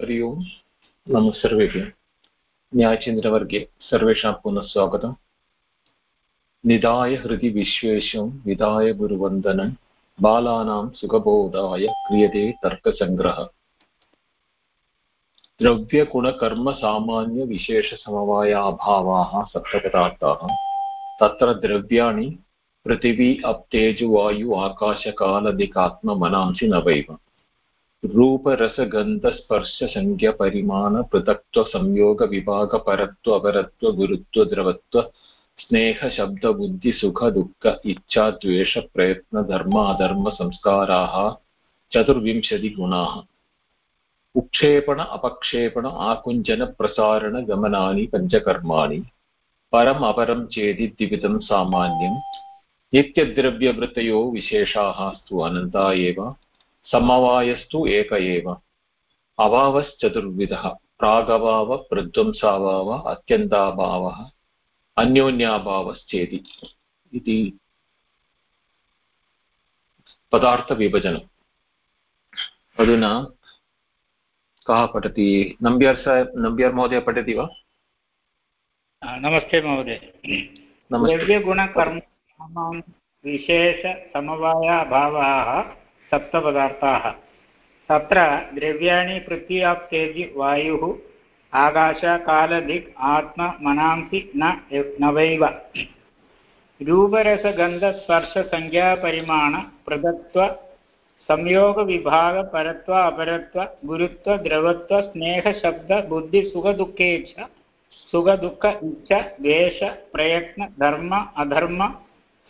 हरि ओम्। नमः सर्वेभ्यः। न्यायचिन्तनवर्गे सर्वेषां पुनः स्वागतम्। निधाय हृदि विश्वेशं विधाय गुरुवन्दनं। बालानां सुखबोधाय क्रियते तर्कसङ्ग्रहः। द्रव्यगुणकर्मसामान्यविशेषसमवायाभावाः सप्तपदार्थाः। तत्र द्रव्याणि, पृथिवी अप्तेजुवायु आकाशकालदिकात्ममनांसि नवैव रूपरसगन्धस्पर्शसंज्ञपरिमाणपृथक्त्वसंयोगविभागपरत्व अपरत्व गुरुत्व द्रवत्व स्नेहशब्दबुद्धिसुख दुःख इच्छाद्वेषप्रयत्न अधर्मसंस्काराः चतुर्विंशतिगुणाः। उक्षेपण, अपक्षेपण आकुञ्चनप्रसारणगमनानि पञ्चकर्माणि, परम् अपरं चेति द्विविधं सामान्यं नित्यद्रव्यवृत्तयो विशेषाः स्तु अनन्ता एव। समवायस्तु एक एव। अभावश्चतुर्विधः। प्रागभाव प्रध्वंसाभाव अत्यन्ताभावः अन्योन्याभावश्चेति इति पदार्थविभजनम् अधुना कः पठति? नम्ब्यार् सा नम्ब्यार् महोदय पठति वा? नमस्ते महोदय। द्रव्यगुणकर्म विशेषसमवायाभावाः सप्तपदार्थाः। तत्र द्रव्याणि पृथ्व्याप्तेजि वायुः आकाशकालदिक् आत्म, मनांसि, न नवैव रूपरसगन्धस्पर्शसंज्ञापरिमाण पृथक्त्व संयोगविभागपरत्व अपरत्व, गुरुत्व, द्रवत्व स्नेहशब्द बुद्धिसुखदुःखे च सुखदुःख इच्छ द्वेष, प्रयत्न, धर्म, अधर्म,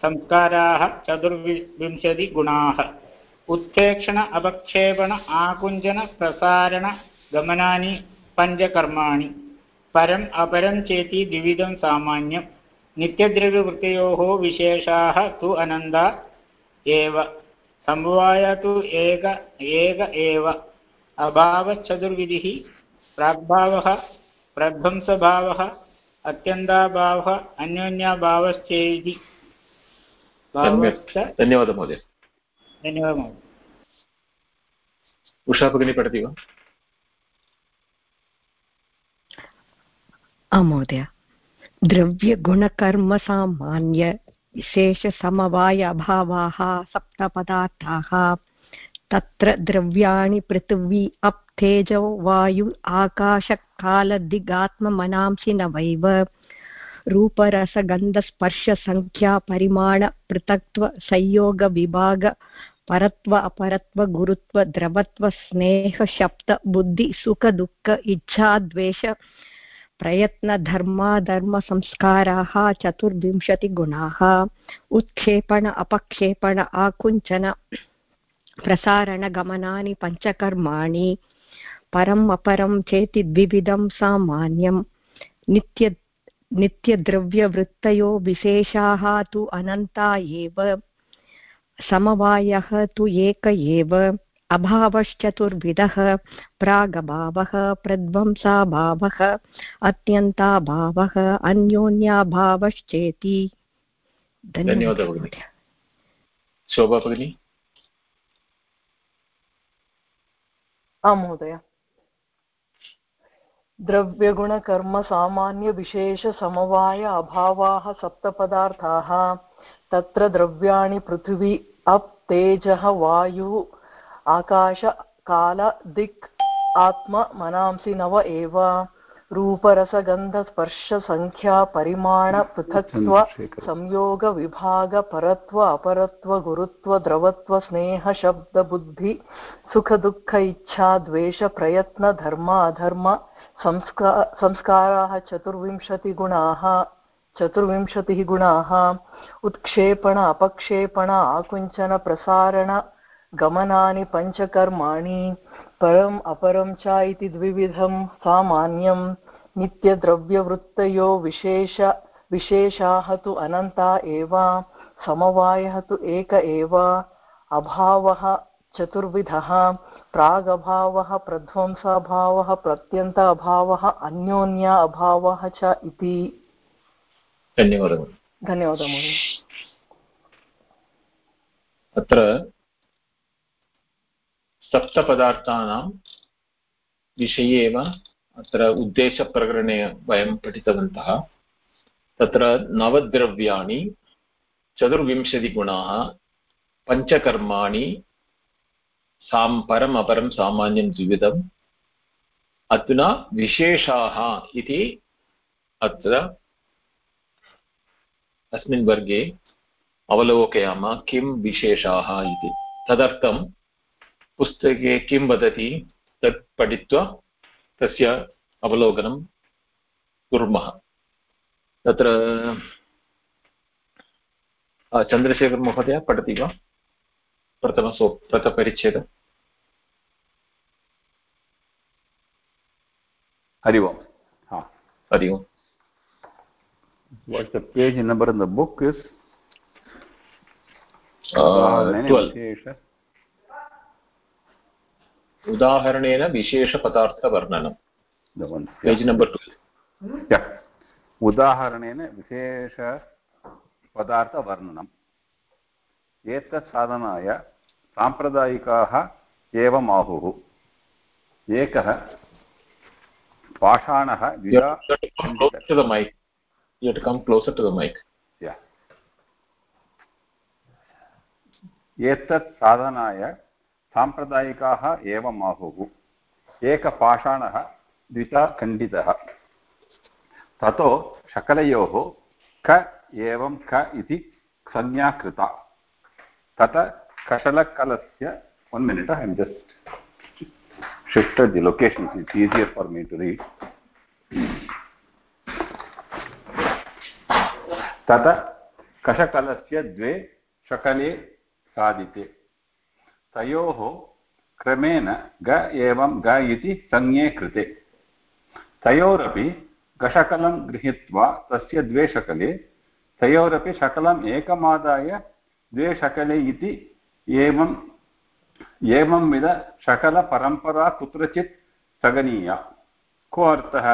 संस्काराः चतुर्विंशतिगुणाः उत्प्रेक्षण अपक्षेपण आकुञ्चन प्रसारण गमनानि पञ्चकर्माणि। परम् अपरं चेति द्विविधं सामान्यं नित्यद्रव्यवृत्तयोः विशेषाः तु अनन्दा एव। समवाय तु एक एक एव। अभावश्चतुर्विधिः प्राग्भावः प्रध्वंसभावः अत्यन्ताभावः अन्योन्याभावश्चेति। धन्यवादः महोदय। धन्यवादः महोदय उषा भगिनी पठति वा आं महोदय द्रव्यगुणकर्मसामान्य विशेषसमवाय अभावाः सप्तपदार्थाः तत्र द्रव्याणि पृथिवी अप् तेजो वायु आकाशकालदिगात्ममनांसि न वैव रूपरसगन्धस्पर्शसङ्ख्यापरिमाणपृथक्त्व संयोगविभाग परत्व, अपरत्व, गुरुत्व, द्रवत्व, स्नेह, शब्द, बुद्धि, सुख, दुःख, इच्छा, द्वेष प्रयत्नधर्माधर्मसंस्काराः चतुर्विंशतिगुणाः उत्क्षेपण, अपक्षेपण, आकुञ्चन प्रसारणगमनानि पञ्चकर्माणि, परम् अपरं चेति द्विविधं सामान्यं नित्य, नित्यद्रव्यवृत्तयो, विशेषाः तु अनन्ता एव। समवायः तु एक एव अभावश्चतुर्विधः प्रागभावः प्रध्वंसाभावः अत्यन्ताभावः अन्योन्याभावश्चेति। धन्यवादः भगिनि। शोभा भगिनी? आं महोदय। द्रव्यगुणकर्मसामान्यविशेषसमवाय अभावाः सप्तपदार्थाः तत्र द्रव्याणि पृथिवी अप् तेजः वायुः। आकाश काल दिक् आत्म मनांसि नव एव। रूपरसगन्धस्पर्शसङ्ख्यापरिमाणपृथक्त्व संयोगविभागपरत्व अपरत्व गुरुत्व द्रवत्व स्नेहशब्दबुद्धि सुखदुःख इच्छा द्वेषप्रयत्न धर्म अधर्म संस्का संस्काराः चतुर्विंशतिगुणाः। चतुर्विंशतिः गुणाः। उत्क्षेपण, अपक्षेपण, आकुञ्चन, प्रसारण, गमनानि, पञ्चकर्माणि, परम् अपरं च इति द्विविधं सामान्यं नित्यद्रव्यवृत्तयो विशेष, विशेषाः तु अनन्ता एव, समवायः तु एक एव। अभावः चतुर्विधः। प्रागभावः, प्रध्वंसाभावः प्रत्यन्त अभावः अन्योन्य अभावः च इति। धन्यवादः। धन्यवादः महोदय। अत्र सप्तपदार्थानां विषये एव अत्र उद्देशप्रकरणे वयं पठितवन्तः। तत्र नवद्रव्याणि चतुर्विंशतिगुणाः पञ्चकर्माणि सां परम् अपरं सामान्यं द्विविधम्। अधुना विशेषाः इति अत्र अस्मिन् वर्गे अवलोकयामः किं विशेषाः इति। तदर्थं पुस्तके किं वदति तत् पठित्वा तस्य अवलोकनं कुर्मः। तत्र चन्द्रशेखरमहोदय पठति वा? प्रथमसो प्रथपरिच्छेद हरि ओम्। हरि ओम्। What's the page number in the book is? उदाहरणेन विशेषपदार्थवर्णनं पेज् नम्बर् ट्वेल् उदाहरणेन विशेषपदार्थवर्णनम् एतत् साधनाय साम्प्रदायिकाः एवम् आहुः एकः पाषाणः एतत् साधनाय साम्प्रदायिकाः एवम् आहुः। एकपाषाणः, द्विता खण्डितः। ततो शकलयोः क एवं क इति संज्ञा कृता। तत कशलकलस्य, one minute, i'm just shifted the location. It's easier for me to read. तत कशकलस्य द्वे शकले साधिते तयोः क्रमेण ग एवं ग इति संज्ञे कृते। तयोरपि गशकलं गृहीत्वा तस्य द्वे शकले, तयोरपि शकलम् एकमादाय द्वे शकले इति एवम् एवंविध शकलपरम्परा कुत्रचित् स्थगनीया को अर्थः?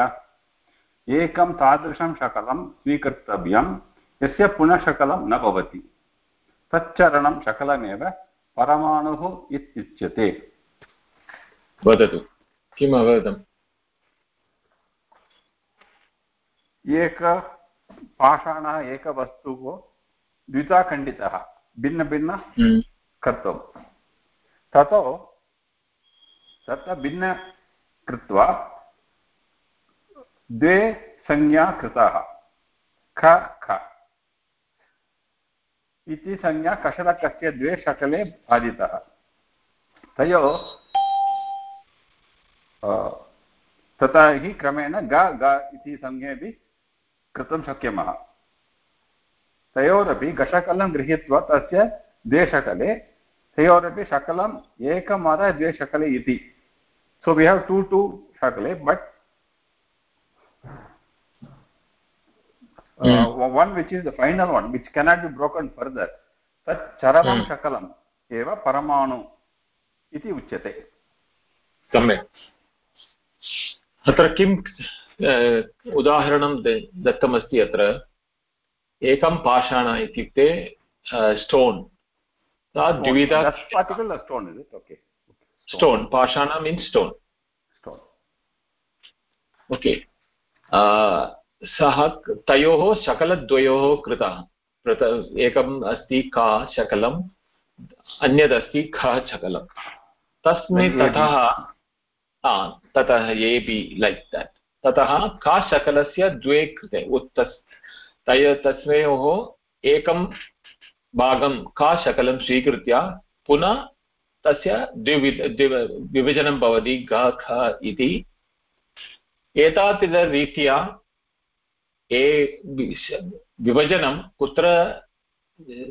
एकं तादृशं शकलं स्वीकर्तव्यं यस्य पुनः शकलं न भवति। तच्चरणं शकलमेव परमाणुः इत्युच्यते। वदतु किम् अवगतम् एक पाषाणः एकवस्तुः द्विता खण्डितः भिन्नभिन्न हम्म। कर्तुं ततो तत्र भिन्न कृत्वा द्वे संज्ञा कृताः। ख ख। इति संज्ञा कषलकस्य द्वे शकले बाधितः। तयोः तथा हि क्रमेण ग ग इति संज्ञेपि कर्तुं शक्यमः। तयोरपि घशकलं गृहीत्वा तस्य द्वे शकले, तयोरपि शकलम् द्वे शकले इति। So we have two two shakale but mm. one which is the final one which cannot be broken further tat charamam mm. shakalam eva paramanu इति उच्यते सम्यक् अत्र किम् उदाहरणं दत्तमस्ति अत्र एकं पाषाण इत्युक्ते स्टोन् स्टोन् पाषाण मीन्स् स्टोन् ओके सः तयोः शकलद्वयोः कृतः। एकम् अस्ति का शकलम् अन्यदस्ति खः शकलं तस्मिन् ततः ततः ए बि लैक् देट् ततः का शकलस्य द्वे कृते उत्त तय तस्मयोः एकं भागं का शकलं स्वीकृत्य पुनः तस्य द्विवि विभजनं भवति ग ख इति। एतादृशरीत्या ए विभजनं कुत्र,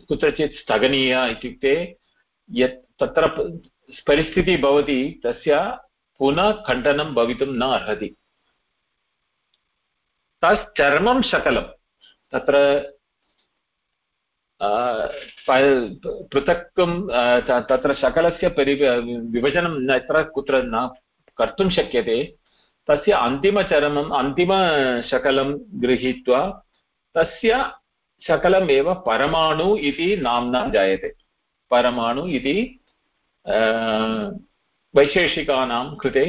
कुत्रचित् स्थगनीया इत्युक्ते यत् तत्र परिस्थितिः भवति, तस्य पुनः खण्डनं भवितुं न अर्हति। तश्चर्मं शकलं। तत्र पृथक् तत्र शकलस्य परि विभजनं यत्र कुत्र न कर्तुं शक्यते तस्य अन्तिमचरमम्, अन्तिमशकलं गृहीत्वा, तस्य शकलमेव परमाणु इति नाम्ना जायते। परमाणु इति वैशेषिकानां कृते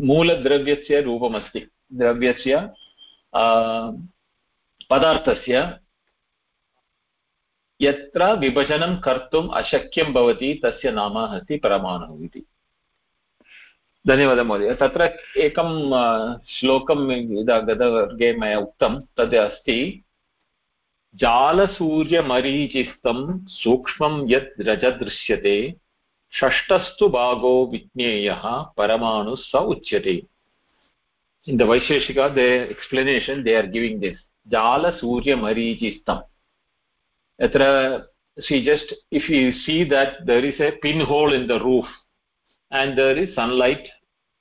मूलद्रव्यस्य रूपमस्ति। द्रव्यस्य पदार्थस्य, यत्र विभजनं कर्तुम् अशक्यं भवति, तस्य नाम अस्ति परमाणुः इति। धन्यवादः महोदय तत्र एकं श्लोकम् यदा गतवर्गे मया उक्तं तद् अस्ति जालसूर्यमरीचिस्तं सूक्ष्मं यत् रज दृश्यते षष्ठस्तु भागो विज्ञेयः परमाणुः स उच्यते the vaisheshika the explanation they are giving this jala surya marijistam atra see just if you see that there is a pinhole in the roof and there is sunlight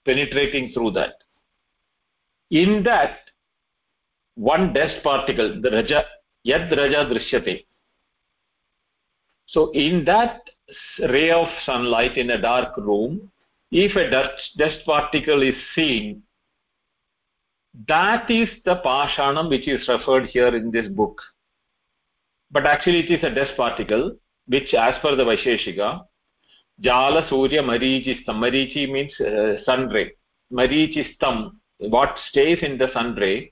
penetrating through that. In that one dust particle the raja yad raja drishyate. So in that ray of sunlight in a dark room if a dust, dust particle is seen that is the pashanam which is referred here in this book. But actually it is a dust particle which as per the vaisheshika jala surya marichistam marichi means uh, sun ray marichistam what stays in the sun ray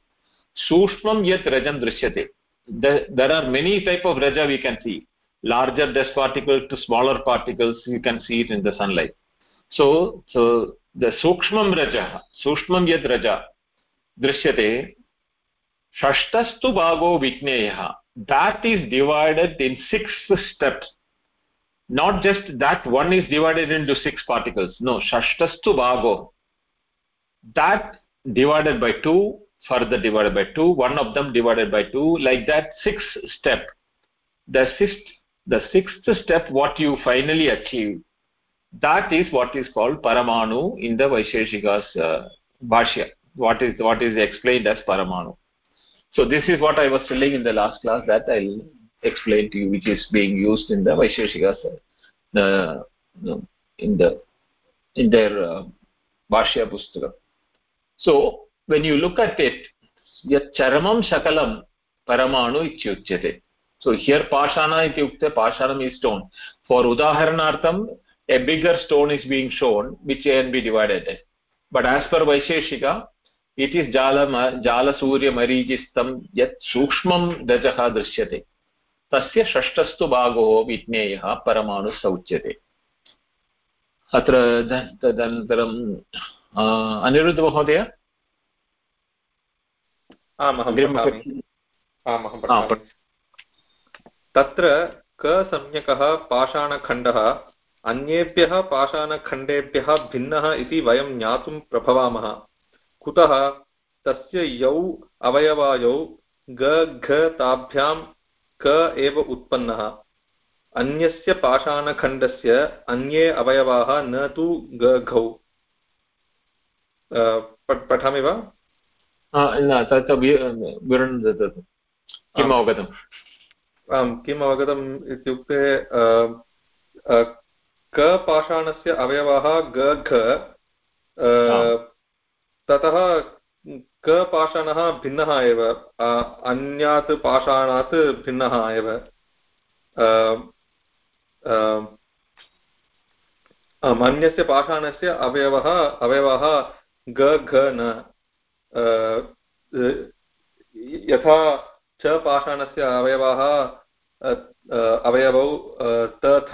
sushmam yat rajam drishyate the, there are many type of raja we can see larger dust particles to smaller particles you can see it in the sunlight so so the sukshmam raja sukshmam yat raja दृश्यते षष्ठस्तु भागो विज्ञेयः that is divided in six steps not just that one is divided into six particles. No shashtastu bhago. That divided by 2 further divided by 2 one of them divided by 2 like that six step. The sixth the sixth step what you finally achieve that is what is called paramanu in the vaisheshika's uh, bhashya. What is what is explained as paramanu. So this is what i was telling in the last class that i'll Explain to you which is being used in the Vaisheshika uh, in the in their uh, Vashya So when you look at it, yat charamam shakalam paramanu ityuchyate. So here pashana ityukte pashanam is stone. For udaharanartham, a bigger stone is being shown which can be divided. But as per Vaisheshika, it is jala jala surya marijistam yat sukshmam dajah drishyate. तस्य षष्ठस्तु भागो विज्ञेयः परमाणुः अत्र तदनन्तरम् अनिरुद्धमहोदय? तत्र क सम्यकः पाषाणखण्डः अन्येभ्यः पाषाणखण्डेभ्यः भिन्नः इति वयं ज्ञातुं प्रभवामः। कुतः? तस्य यौ अवयवायौ ग घ ताभ्यां क एव उत्पन्नः। अन्यस्य पाषाणखण्डस्य अन्ये अवयवाः न तु ग घौ। पठामि वा? किम् अवगतम्? आम् किम् अवगतम् इत्युक्ते क पाषाणस्य अवयवाः ग घ ततः क पाषाणः भिन्नः एव अन्यात् पाषाणात् भिन्नः एव अन्यस्य पाषाणस्य अवयवः अवयवः ग, घ, न यथा च पाषाणस्य अवयवाः अवयवौ तथ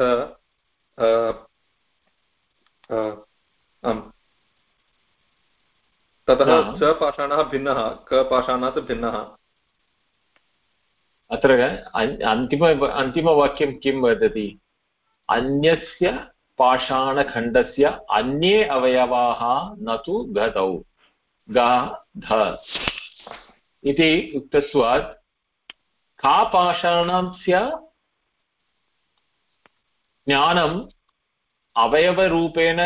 आम्। ततः च पाषाणः भिन्नः क पाषाणात् भिन्नः। अत्र अन्तिम अन्तिमवाक्यं किं वदति? अन्यस्य पाषाणखण्डस्य अन्ये अवयवाः न तु गतौ। गा ध। इति उक्तस्वात्। का पाषाणस्य ज्ञानम् अवयवरूपेण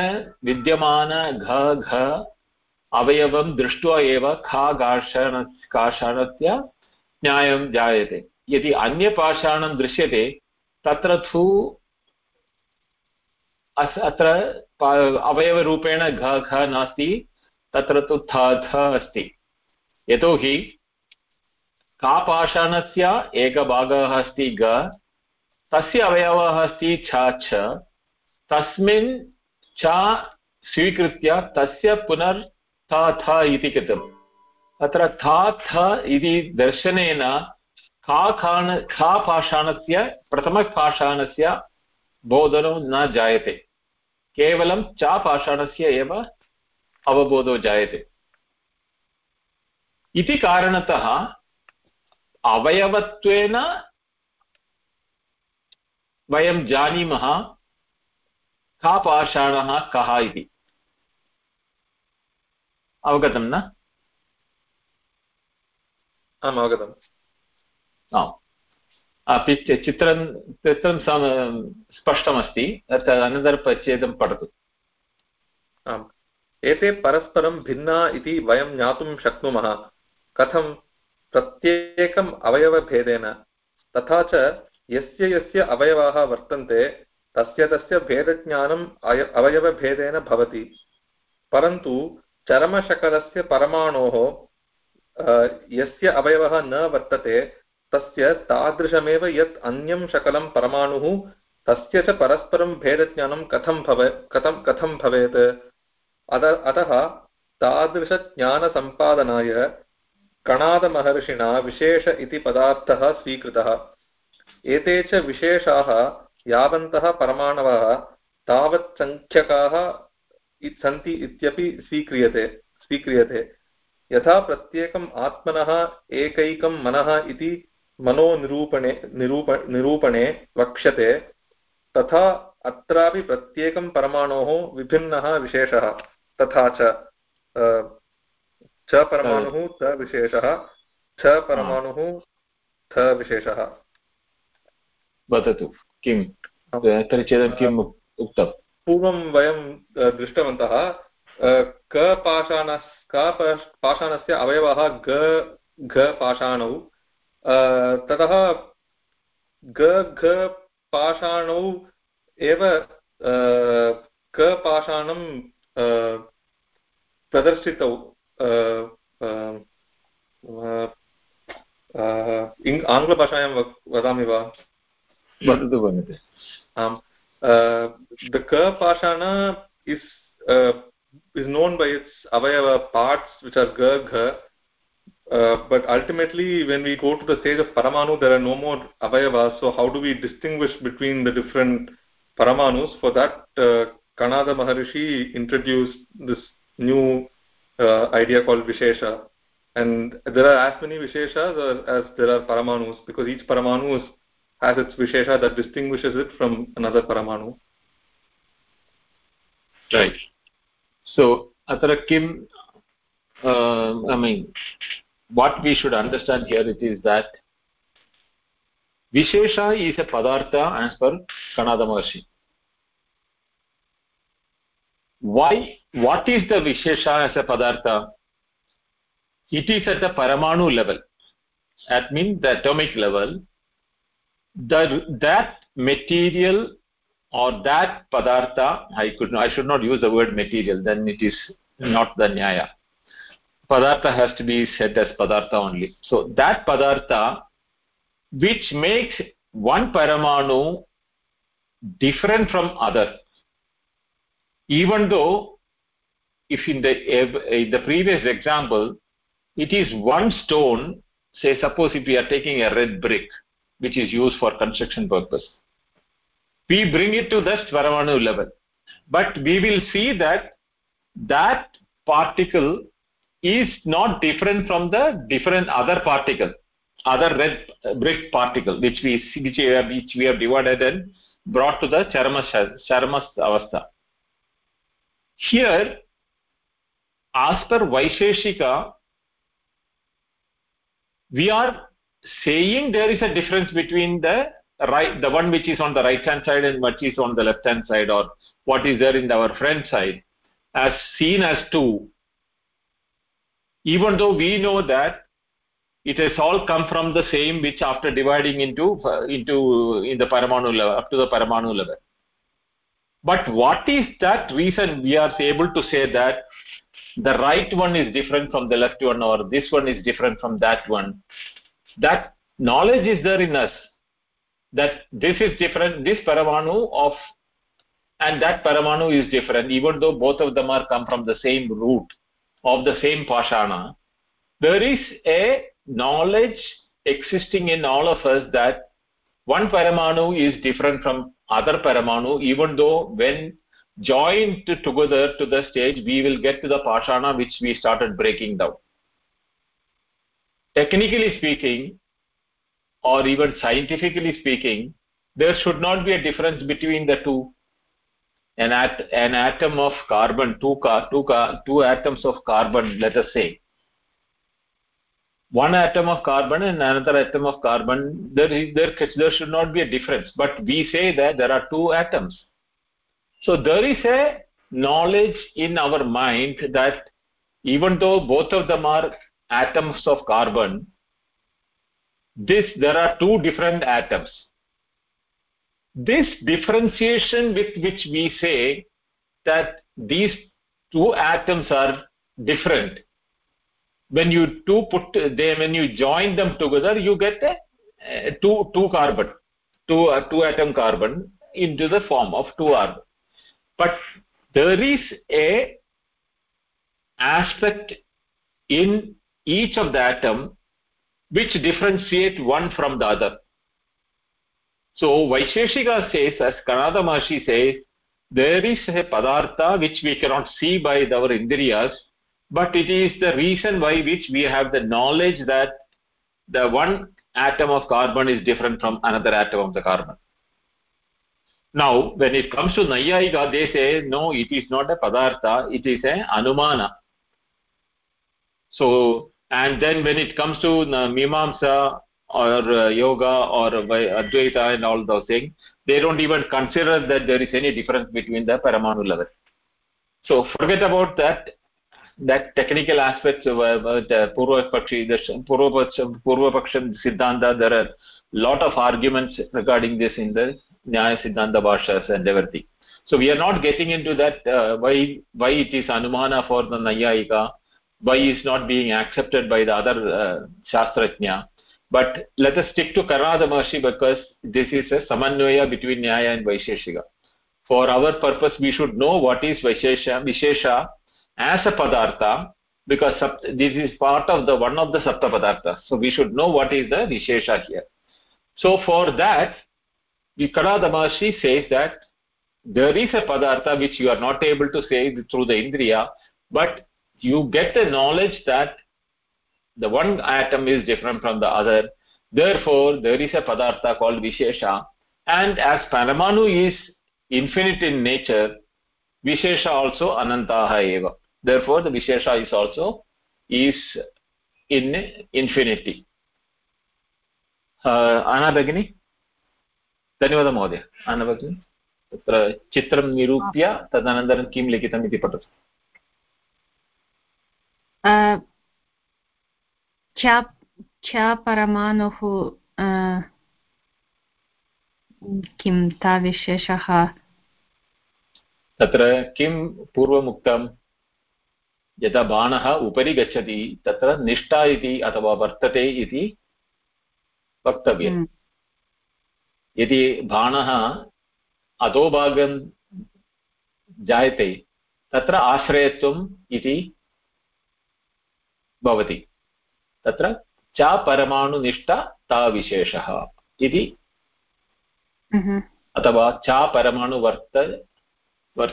विद्यमान घ घ अवयवं दृष्ट्वा एव खा गाषण काषाणस्य न्यायं जायते। यदि अन्यपाषाणं दृश्यते, तत्र तु अस् अत्र अवयवरूपेण घ घ नास्ति, तत्र तु थ थ अस्ति। यतोहि कापाषाणस्य एकभागः अस्ति ग तस्य अवयवः अस्ति छ छ। तस्मिन् च स्वीकृत्य तस्य पुनर् था, थ इति कृतम्। अत्र था, थ इति दर्शनेन खा खान, खा पाषाणस्य प्रथमपाषाणस्य बोधनं न जायते। केवलं च पाषाणस्य एव अवबोधो जायते। इति कारणतः अवयवत्वेन वयं जानीमः कः पाषाणः कः इति। अवगतं न? आम् अवगतम्। आम्। अपि चित्रं चित्रं स्पष्टमस्ति अनन्तरपरिच्छेदं पठतु। आम्। एते परस्परं भिन्ना इति वयं ज्ञातुं शक्नुमः। कथं? प्रत्येकम् अवयवभेदेन। तथा च यस्य यस्य अवयवाः वर्तन्ते तस्य तस्य भेदज्ञानम् अवयवभेदेन भवति। परन्तु चरमशकलस्य परमाणोः यस्य अवयवः न वर्तते, तस्य तादृशमेव यत् अन्यं शकलं परमाणुः, तस्य च परस्परं भेदज्ञानं कथं भवे, कथं कथं भवेत्? अत, अतः तादृशज्ञानसम्पादनाय कणादमहर्षिणा विशेष इति पदार्थः स्वीकृतः। एते च विशेषाः यावन्तः परमाणवः, तावत् सङ्ख्यकाः सन्ति इत्यपि स्वीक्रियते स्वीक्रियते। यथा प्रत्येकम् आत्मनः एकैकं मनः इति मनोनिरूपणे निरूप निरूपणे वक्ष्यते तथा अत्रापि प्रत्येकं परमाणोः विभिन्नः विशेषः तथा च च परमाणुः च विशेषः छ परमाणुः थ विशेषः। वदतु किं? तर्हि चेत् किम् उक्तं? पूर्वं वयं दृष्टवन्तः क पाषाण क पाषाणस्य अवयवः ग घ पाषाणौ ततः ग घ पाषाणौ एव क पाषाणं प्रदर्शितौ आङ्ग्लभाषायां वदामि वा? वदतु वदतु। आम्। The ka pashana is uh, is known by its avayava parts which are ga gha uh, but ultimately when we go to the stage of paramanu there are no more avayavas. So how do we distinguish between the different paramanus? For that uh, kanada maharishi introduced this new uh, idea called vishesha. And there are as many visheshas as there are paramanus because each paramanu is has its vishesha that distinguishes it from another paramanu. Right. So, atra kim, uh, I mean, what we should understand here it is that Vishesha is a padartha as per Kanada Maharshi. Why? What is the Vishesha as a padartha? It is at the Paramanu level. That means the atomic level the, that material or that padartha, I could I should not use the word material, then it is hmm. not the nyaya. Padartha has to be said as padartha only. So that padartha which makes one paramanu different from other, even though if in the, in the previous example, it is one stone, say suppose if we are taking a red brick, which is used for construction purpose. We bring it to the Svaramanu level. But we will see that that particle is not different from the different other particle, other red brick particle, which we, which we, have, which we have divided and brought to the Charma, Charma Avastha. Here, as per Vaisheshika, we are saying there is a difference between the right the one which is on the right hand side and what is on the left hand side or what is there in our front side as seen as two. Even though we know that it has all come from the same which after dividing into into in the paramanu level up to the paramanu level. But what is that reason we are able to say that the right one is different from the left one or this one is different from that one that knowledge is there in us that this is different this paramanu of and that paramanu is different. Even though both of them are come from the same root of the same pashana there is a knowledge existing in all of us that one paramanu is different from other paramanu even though when joined together to the stage we will get to the pashana which we started breaking down technically speaking or even scientifically speaking there should not be a difference between the two. An, at, an atom of carbon two, car, two, car, two atoms of carbon let us say. One atom of carbon and another atom of carbon there is there there should not be a difference. But we say that there are two atoms. So there is a knowledge in our mind that even though both of them are atoms of carbon. This there are two different atoms. This differentiation with which we say that these two atoms are different when you two put them when you join them together you get a, two two carbon two uh, two atom carbon into the form of two carbon but there is a aspect in each of the atom which differentiate one from the other so Vaisheshika says, as Kanada Maharshi says, there is a padartha which we cannot see by our indriyas, but it is the reason why which we have the knowledge that the one atom of carbon is different from another atom of the carbon. Now, when it comes to Nayayika, they say, no, it is not a padartha, it is a anumana. So, and then when it comes to Mimamsa, or uh, yoga or advaita and all those things they don't even consider that there is any difference between the paramanu level. So forget about that. That technical aspects of uh, the purva pakshi the purva paksham siddhanta there are lot of arguments regarding this in the nyaya siddhanta bhashas and everything. So we are not getting into that uh, why why it is anumana for the nayayika why is not being accepted by the other uh, shastrajna but let us stick to Karnada Maharshi because this is a samanvaya between Nyaya and Vaisheshika. For our purpose, we should know what is Vaishesha, Vishesha as a Padartha because this is part of the one of the Sapta. So we should know what is the Vishesha here. So for that, the Karnada Maharshi says that there is a Padartha which you are not able to say through the Indriya, but you get the knowledge that the one atom is different from the other therefore there is a padartha called vishesha and as paramanu is infinite in nature vishesha also anantaha eva therefore the vishesha is also is in infinity आना भगिनी धन्यवादः महोदय आना भगिनी तत्र चित्रं निरूप्य तदनन्तरं किं लिखितम् इति पठतु च परमाणुः किं ता विशेषः तत्र किं पूर्वमुक्तं यदा बाणः उपरि गच्छति तत्र निष्ठा इति अथवा वर्तते इति वक्तव्यम्। यदि बाणः अधोभागं जायते तत्र आश्रयत्वम् इति भवति। तत्र च परमाणुनिष्ठा ता विशेषः इति। अथवा च परमाणुवर्त वर्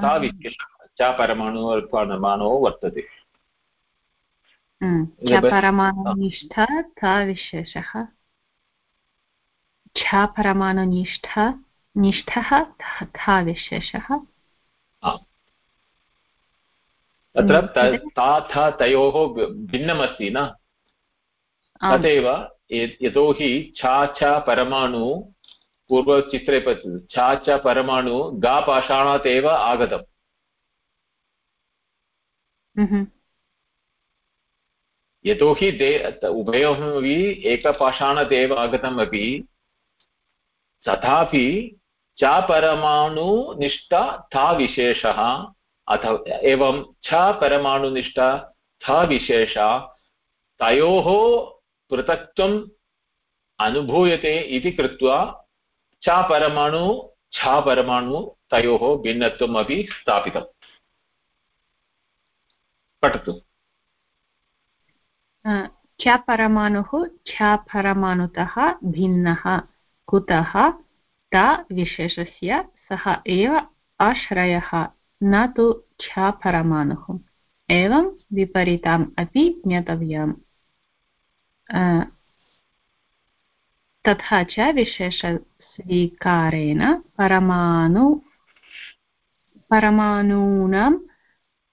ता विशेषः। च परमाणु वर्तते। परमाणुनिष्ठा ता विशेषः। छ परमाणुनिष्ठा निष्ठः था विशेषः। तत्र ता तयोः भिन्नमस्ति न? तदेव यतोहि छा च परमाणु पूर्वचित्रे पश्यतु छा च परमाणु गा पाषाणात् एव आगतम्। यतोहि ते उभयोरपि एकपाषाणात् एव आगतम् अपि तथापि च परमाणुनिष्ठा था विशेषः अथ एवं छ परमाणुनिष्ठा, थ विशेषा, तयोः पृथक्त्वम् अनुभूयते इति कृत्वा च परमाणु, छ परमाणु, तयोः भिन्नत्वम् अपि स्थापितम् पठतु च परमाणुः, छ परमाणुतः भिन्नः, कुतः, ता विशेषस्य, सः एव आश्रयः। न तु छ परमाणुः एवं विपरीतम् अपि ज्ञातव्यम् तथा च विशेषस्वीकारेण परमाणु परमाणूनां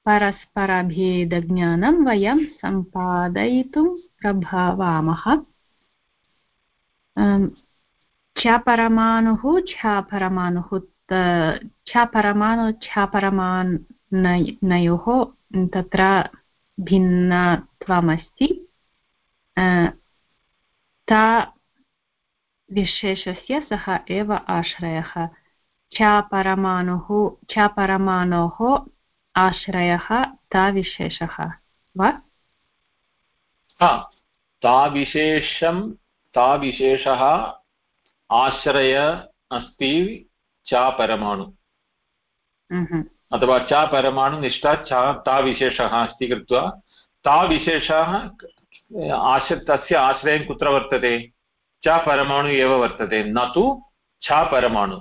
परस्परभेदज्ञानं वयं सम्पादयितुं प्रभवामः छ परमाणुः छ परमाणुः छ परमाणु छ परमाणयोः तत्र भिन्नत्वमस्ति ता विशेषस्य सः एव आश्रयः छ परमाणुः छ परमाणोः आश्रयः ताविशेषः वा ताविशेषं ताविशेषः आश्रय अस्ति च परमाणु। अथवा च परमाणुनिष्ठा च ताविशेषः अस्ति कृत्वा ताविशेषः आश्र तस्य आश्रयं कुत्र वर्तते? च परमाणु एव वर्तते। न तु छ परमाणु।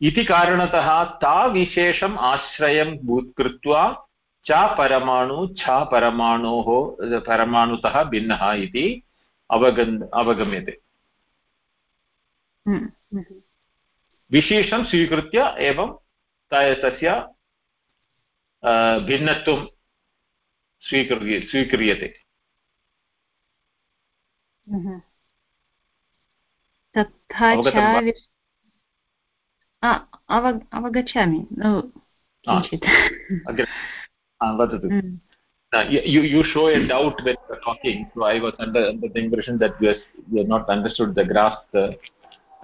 इति कारणतः ताविशेषम् आश्रयं कृत्वा च परमाणु छ परमाणोः परमाणुतः भिन्नः इति अवगन् अवगम्यते। विशेषं स्वीकृत्य एवं तस्य भिन्नत्वं स्वीक्रिय स्वीक्रियते तथा अवगच्छामि वदतु you you show a doubt when you are talking so i was under, under the impression that you have, you have not understood the grasp the uh,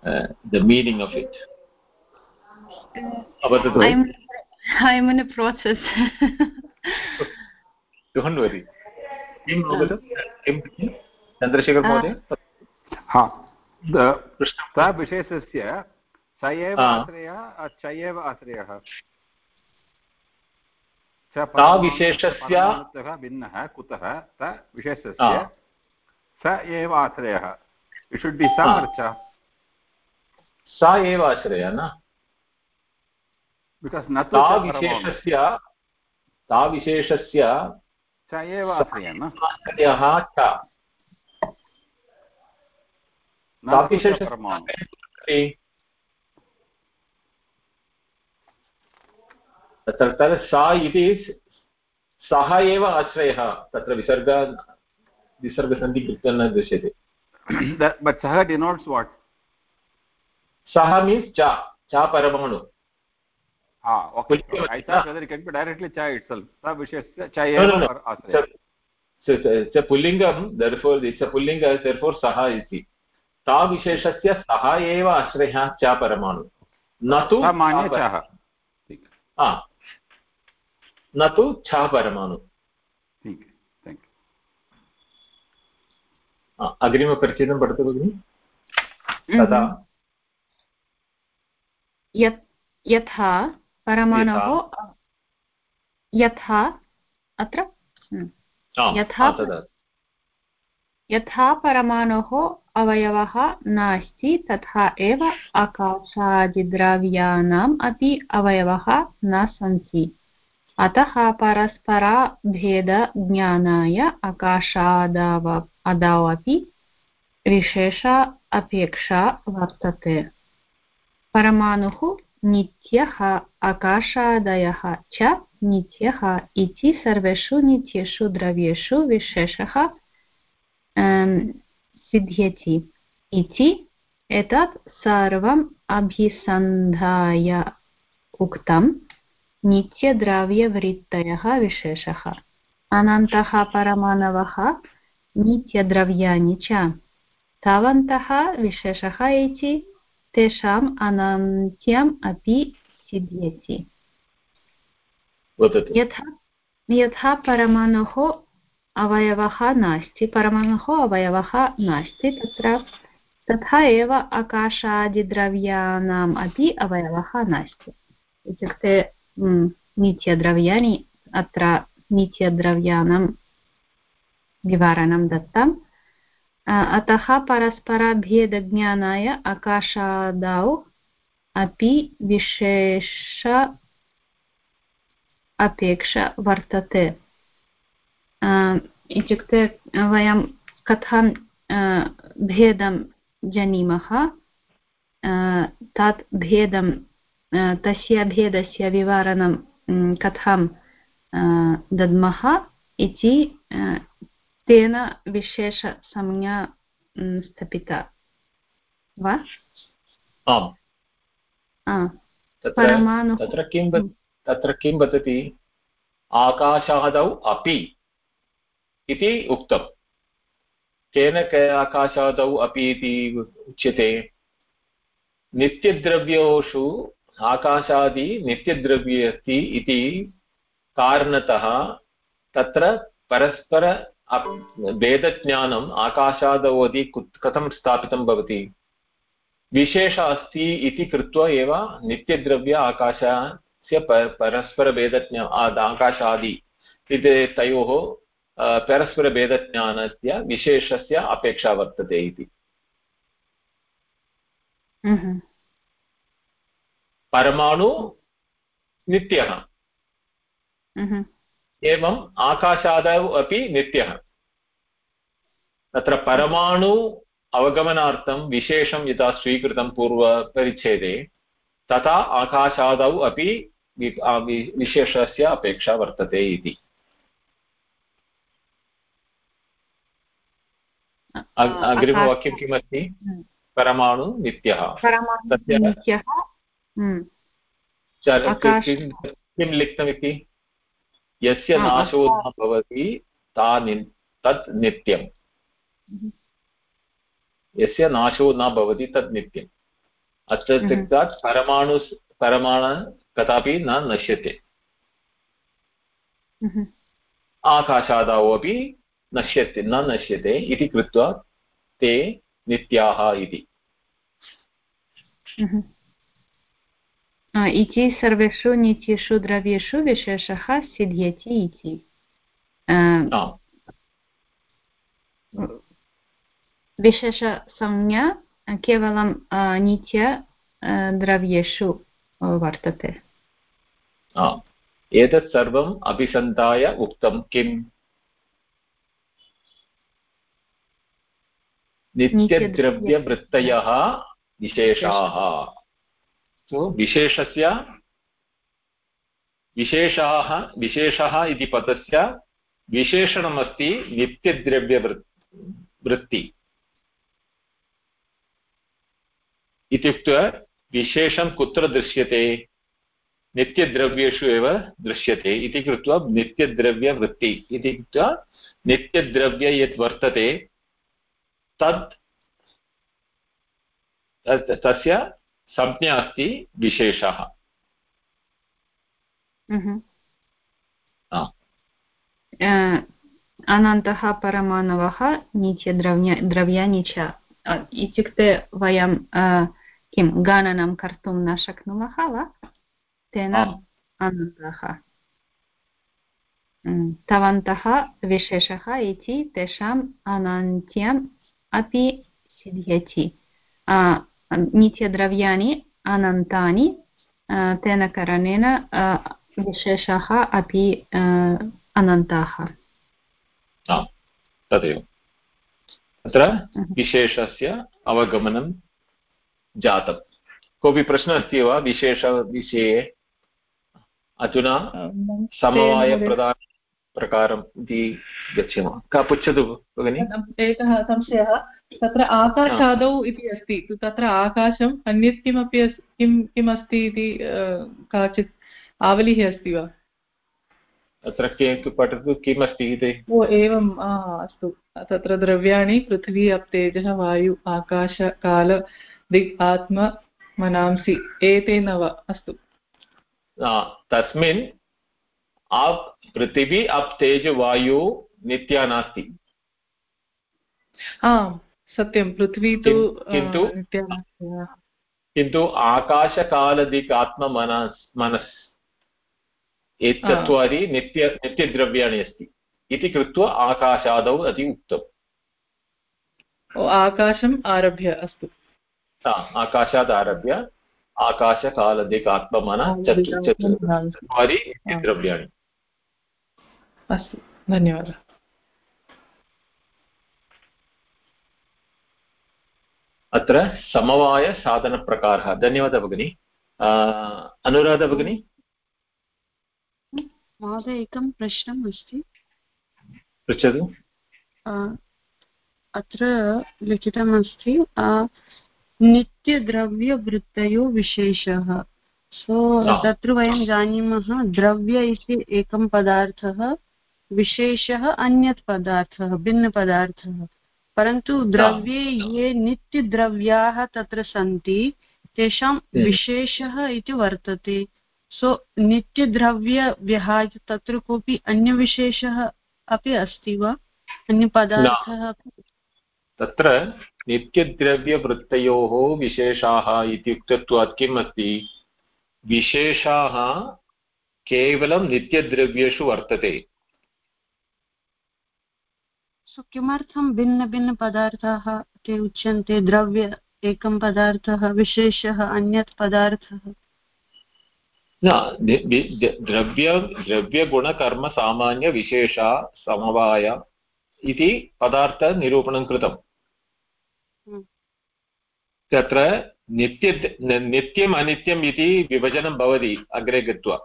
the meaning of it. I'm, I'm in a process. Don't worry किं वदतु किं चन्द्रशेखर महोदय हा विशेषस्य स एव आश्रयः च एव आश्रयः। विशेषस्य भिन्नः कुतः? स विशेषस्य स एव आश्रयः। शुड् बि स अर्च स एव आश्रयः न? ताविशेषस्य ताविशेषस्य स एव आश्रयः न आश्रयः च ताविशेषस्य तत्र सा इति सः एव आश्रयः। तत्र विसर्ग विसर्गसन्धि कृत्वा न दृश्यते। बट् सः डिनोट्स् वाट् सः मीन्स् च च परमाणु पुल्लिङ्गं दर्फोर् पुल्लिङ्ग दर्फोर् सः इति ताविशेषस्य सः एव आश्रयः च परमाणु न तु न तु छ परमाणु अग्रिमपरिच्छेदं पठतु भगिनि तदा यथा परमाणोः यथा। अत्र? यथा यथा परमाणोः अवयवः नास्ति तथा एव आकाशादिद्रव्याणाम् अपि अवयवः न सन्ति। अतः परस्परभेदज्ञानाय आकाशादाव अदावपि विशेष अपेक्षा वर्तते। परमाणुः नित्यः आकाशादयः च नित्यः इति सर्वेषु नित्येषु द्रव्येषु विशेषः सिद्ध्यति इति एतत् सर्वम् अभिसन्धाय उक्तम् नित्यद्रव्यवृत्तयः विशेषः अनन्तः परमाणवः नित्यद्रव्याणि च तावन्तः विशेषः इति तेषाम् अनन्त्यम् अपि सिद्ध्यति यथा यथा परमाणोः अवयवः नास्ति परमाणोः अवयवः नास्ति तत्र तथा एव आकाशादिद्रव्याणाम् अपि अवयवः नास्ति इत्युक्ते नित्यद्रव्याणि अत्र नित्यद्रव्याणां निवारणं दत्तम् अतः परस्परभेदज्ञानाय आकाशादौ अपि विशेष अपेक्षा वर्तते इत्युक्ते वयं कथं भेदं जानीमः तत् भेदं तस्य भेदस्य विवरणं कथं दद्मः इति तेन विशेषसंज्ञा स्थापिता। वा? आम्। तत्र किं तत्र किं वदति? आकाशादौ अपि इति उक्तम्। केन आकाशादौ अपि इति उच्यते? नित्यद्रव्योषु आकाशादि नित्यद्रव्ये अस्ति इति कारणतः तत्र परस्पर भेदज्ञानम् आकाशादौ अपि कथं स्थापितं भवति विशेष अस्ति इति कृत्वा एव नित्यद्रव्य आकाशस्य परस्परभेदज्ञा आकाशादि इति तयोः परस्परभेदज्ञानस्य विशेषस्य अपेक्षा वर्तते इति हम्म। परमाणु नित्यः हम्म। एवम् आकाशादौ अपि नित्यः। तत्र परमाणु अवगमनार्थं विशेषं यथा स्वीकृतं पूर्वपरिच्छेदे तथा आकाशादौ अपि विशेषस्य अपेक्षा वर्तते इति। अग्रिमवाक्यं किमस्ति? हम्म। परमाणु नित्यः। तस्य हम्म। किं लिखितमिति? यस्य नाशो न भवति ता तत् नित्यम्। हम्म। यस्य नाशो न भवति तत् नित्यम्। अत्र त्यक्तात् परमाणु परमाण कदापि न नश्यते। आकाशादौ अपि नश्यते न नश्यते इति कृत्वा ते नित्याः इति। इति सर्वेषु नित्येषु द्रव्येषु विशेषः सिद्ध्यति इति विशेषसंज्ञा केवलं नित्य द्रव्येषु वर्तते एतत् सर्वम् अभिसन्धाय उक्तं किम् नित्यद्रव्यवृत्तयः विशेषाः विशेषस्य, विशेषाः, विशेषः इति पदस्य विशेषणमस्ति नित्यद्रव्यवृत् वृत्ति। इत्युक्ते विशेषं कुत्र दृश्यते? नित्यद्रव्येषु एव दृश्यते। इति कृत्वा नित्यद्रव्यवृत्ति। इति कृत्वा नित्यद्रव्य यत् वर्तते तत्, तस्य संज्ञा अस्ति विशेषः। अनन्तः परमाणवः नीचद्रव्य द्रव्याणि च इत्युक्ते वयं किं गणनं कर्तुं न शक्नुमः वा? तेन अनन्तः। तवन्तः विशेषः इति तेषाम् अनन्त्यम् अपि सिद्ध्यति। नित्यद्रव्याणि अनन्तानि तेन कारणेन विशेषः अपि अनन्ताः तदेव तत्र विशेषस्य अवगमनं जातं कोऽपि प्रश्नः अस्ति वा विशेषविषये अधुना समवायप्रदान प्रकारम् इति गच्छामः। का पृच्छतु भगिनि? एकः संशयः। तत्र आकाशादौ इति अस्ति। तत्र आकाशम् अन्यत् किमपि किं किम् अस्ति इति काचित् आवलिः अस्ति वा? तत्र के पठतु किम् अस्ति इति? ओ एवम् अस्तु। तत्र द्रव्याणि पृथिवी अप्तेजः वायु आकाश काल दिक् आत्म मनांसि एते नव अस्तु। तस्मिन् आप् पृथिवी अप् तेज वायु नित्या नास्ति। आम् सत्यं पृथ्वी तु किन्तु नित्या किन्तु आकाशकालदिकात्ममनस् मनस् एतत्चत्वारि नित्य नित्यद्रव्याणि अस्ति। इति कृत्वा आकाशादौ अति उक्तम् आकाशम् आरभ्य अस्तु। आकाशात् आरभ्य आकाशकालदिकात्ममन चत्वारि नित्यद्रव्याणि। अस्तु धन्यवादः। अत्र समवायसाधनप्रकारः धन्यवादः भगिनि। अनुराधा भगिनी? महोदय एकं प्रश्नम् अस्ति। पृच्छतु। अत्र लिखितमस्ति नित्यद्रव्यवृत्तयो विशेषः। सो तत्र वयं जानीमः द्रव्य इति एकं पदार्थः विशेषः अन्यत् पदार्थः भिन्नपदार्थः। परन्तु द्रव्ये ये नित्यद्रव्याः तत्र सन्ति तेषां। विशेषः इति वर्तते। सो नित्यद्रव्य विहाय तत्र कोऽपि अन्यविशेषः अपि अस्ति वा? अन्यपदार्थः तत्र नित्यद्रव्यवृत्तयोः विशेषाः इत्युक्तत्वात् किम् अस्ति? विशेषाः केवलं नित्यद्रव्येषु वर्तते। सो किमर्थं भिन्नभिन्नपदार्थाः ते उच्यन्ते? द्रव्य एकं पदार्थः विशेषः अन्यत् पदार्थः? न द्रव्य द्रव्यगुणकर्मसामान्यविशेष समवाय इति पदार्थनिरूपणं कृतम् हम्म। तत्र नित्य नित्यम् अनित्यम् इति विभजनं भवति अग्रे गत्वा।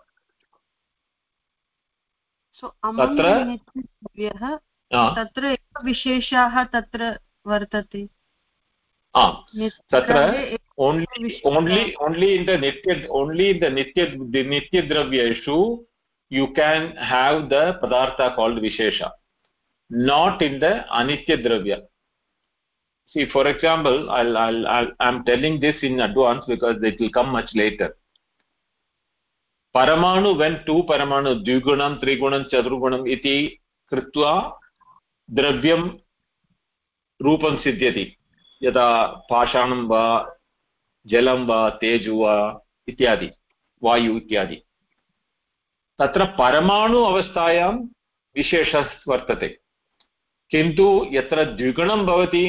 तत्र तत्र एव विशेषाः तत्र वर्तते तत्र only only only in the नित्य ओन्लि इन् द नित्य नित्यद्रव्येषु can have the padartha called vishesha not in the anitya dravya see for example i'll i'll, I'll i'm telling this in advance because it will come much later paramanu when two paramanu dvigunam trigunam chaturgunam iti कृत्वा द्रव्यं रूपं सिद्ध्यति यदा पाषाणं वा जलं वा तेजु वा इत्यादि वायु इत्यादि तत्र परमाणु अवस्थायां विशेषः वर्तते किन्तु यत्र द्विगुणं भवति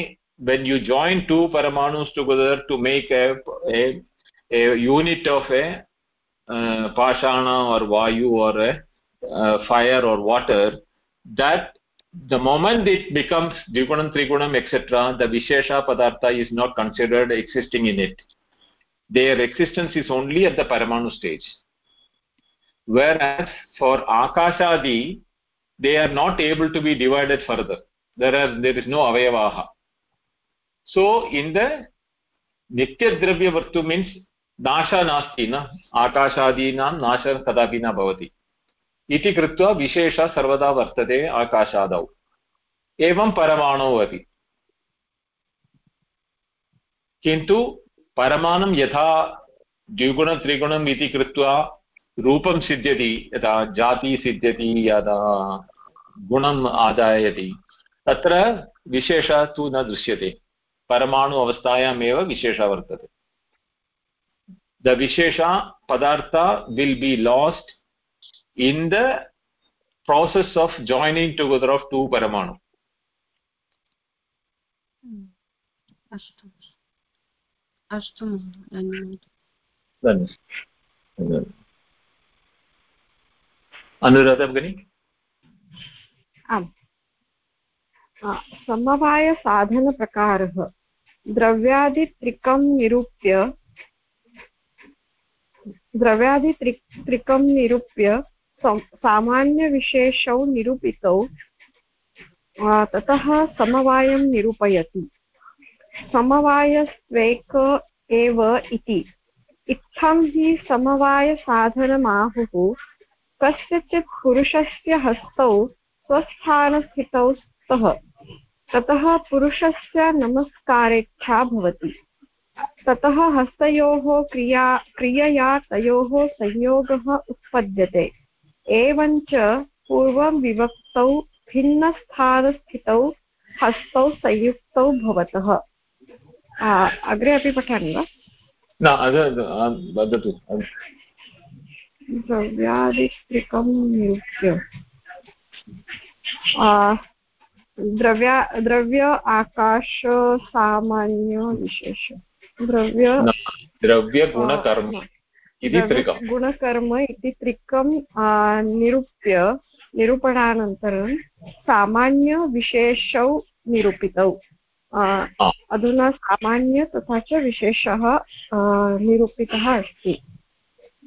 together to make a, a, a unit of a uh, pashana or vayu or a uh, fire or water that the moment it becomes dvigunam trigunam etc the vishesha padartha is not considered existing in it. Their existence is only at the paramanu stage. Whereas for akashadi they are not able to be divided further. There are there is no avayavaha so in the means nasha nasti na akashadinam nasha kadapi na bhavati इति कृत्वा विशेषः सर्वदा वर्तते आकाशादौ। एवं परमाणौ अपि। किन्तु परमाणुं यथा द्विगुणत्रिगुणम् इति कृत्वा रूपं सिद्ध्यति, यथा जाति सिद्ध्यति यदा गुणम् आदायति, तत्र विशेषः तु न दृश्यते। परमाणु अवस्थायामेव विशेषः वर्तते। द विशेष पदार्थ will be lost in the process of joining together of two paramanu अस्तु अस्तु धन्यवादः अनुराधा भगिनी आम्. समवायसाधनप्रकारः द्रव्यादित्रिकं निरूप्य द्रव्यादित्रिकं निरूप्य सामान्यविशेषौ निरूपितौ ततः समवायं निरूपयति। समवायस्वेक एव इति। इत्थं हि समवायसाधनमाहुः, कस्यचित् पुरुषस्य हस्तौ स्वस्थानस्थितौ स्तः। ततः पुरुषस्य नमस्कारेच्छा भवति। ततः हस्तयोः क्रिया, क्रियया तयोः संयोगः उत्पद्यते। एवञ्च पूर्वं विभक्तौ भिन्नस्थानस्थितौ हस्तौ संयुक्तौ भवतः। अग्रे अपि पठामि वा? न वदतु। द्रव्यादित्रिकं निरूप्य द्रव्या द्रव्य आकाश सामान्य विशेष। द्रव्य द्रव्यगुणकर्म गुणकर्म इति त्रिकं निरूप्य निरूपणानन्तरं सामान्यविशेषौ निरूपितौ. अधुना सामान्य तथा च विशेषः निरूपितः अस्ति.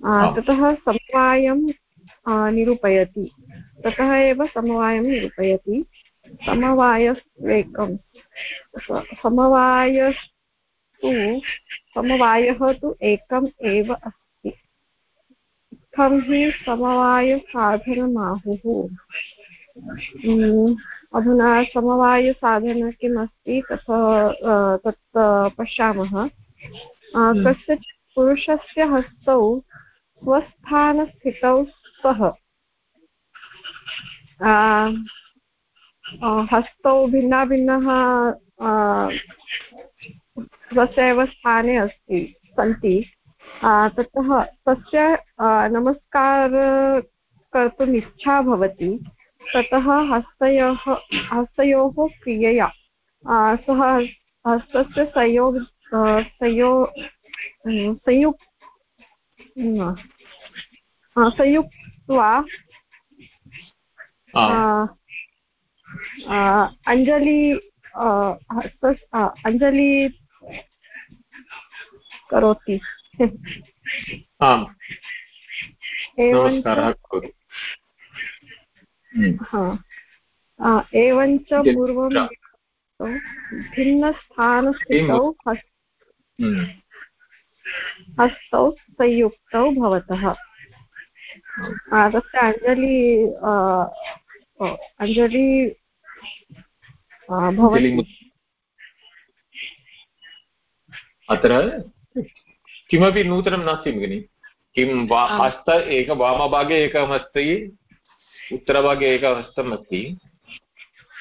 ततः समवायं निरूपयति। ततः एव समवायं निरूपयति। समवायस्वेकं समवायस्तु समवायः तु एकम् एव अस्ति इत्थं हि समवायसाधनमाहुः अधुना समवायसाधन किम् अस्ति तथ अ, तत् अ, पश्यामः कस्यचित् पुरुषस्य हस्तौ स्वस्थानस्थितौ स्तः हस्तौ भिन्नभिन्नः स्वस्य एव स्थाने अस्ति सन्ति ततः तस्य नमस्कार कर्तुम् इच्छा भवति। ततः हस्तयोः हस्तयोः क्रियया सः हस्तस्य संयोग संयो संयुक् संयुक्त्वा अञ्जलि हस्त अञ्जलि करोति। आम् नमस्कारः अ, एवञ्च पूर्वं भिन्नस्थानस्थितौ हम्म, हस्तौ संयुक्तौ भवतः। तस्य अञ्जलि अञ्जलि भवति। अत्र किमपि नूतनं नास्ति भगिनि। किं वा हस्त एक वामभागे एकम् अस्ति उत्तरभागे एकं हस्तम् अस्ति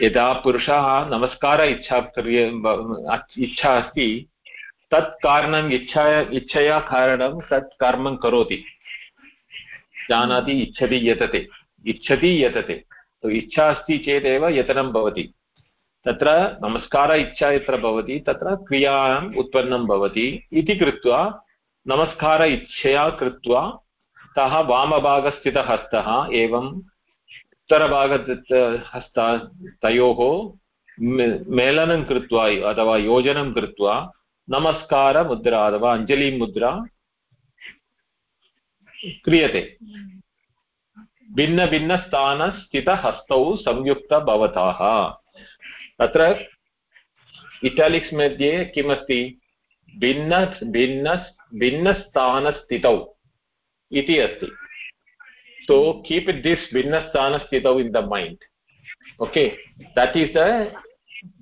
यदा पुरुषः नमस्कार इच्छा क्रिय इच्छा अस्ति तत् कारणम् इच्छा इच्छया कारणं तत् कर्मं करोति। जानाति इच्छति यतते। इच्छति यतते। तो इच्छा अस्ति चेदेव यतनं भवति। तत्र नमस्कार इच्छा यत्र भवति तत्र क्रियाम् उत्पन्नं भवति इति कृत्वा नमस्कार इच्छया कृत्वा सः वामभागस्थितः हस्तः एवम् उत्तरभागहस्त तयोः मे- मेलनं कृत्वा, अथवा योजनं कृत्वा नमस्कारमुद्रा अथवा अञ्जलिमुद्रा क्रियते। भिन्नभिन्नस्थानस्थितहस्तौ संयुक्त भवताः तत्र इटालिक्स् मध्ये किमस्ति? भिन्न भिन्न भिन्नस्थानस्थितौ इति अस्ति। So keep this भिन्नस्थानस्थितौ in the mind okay that is the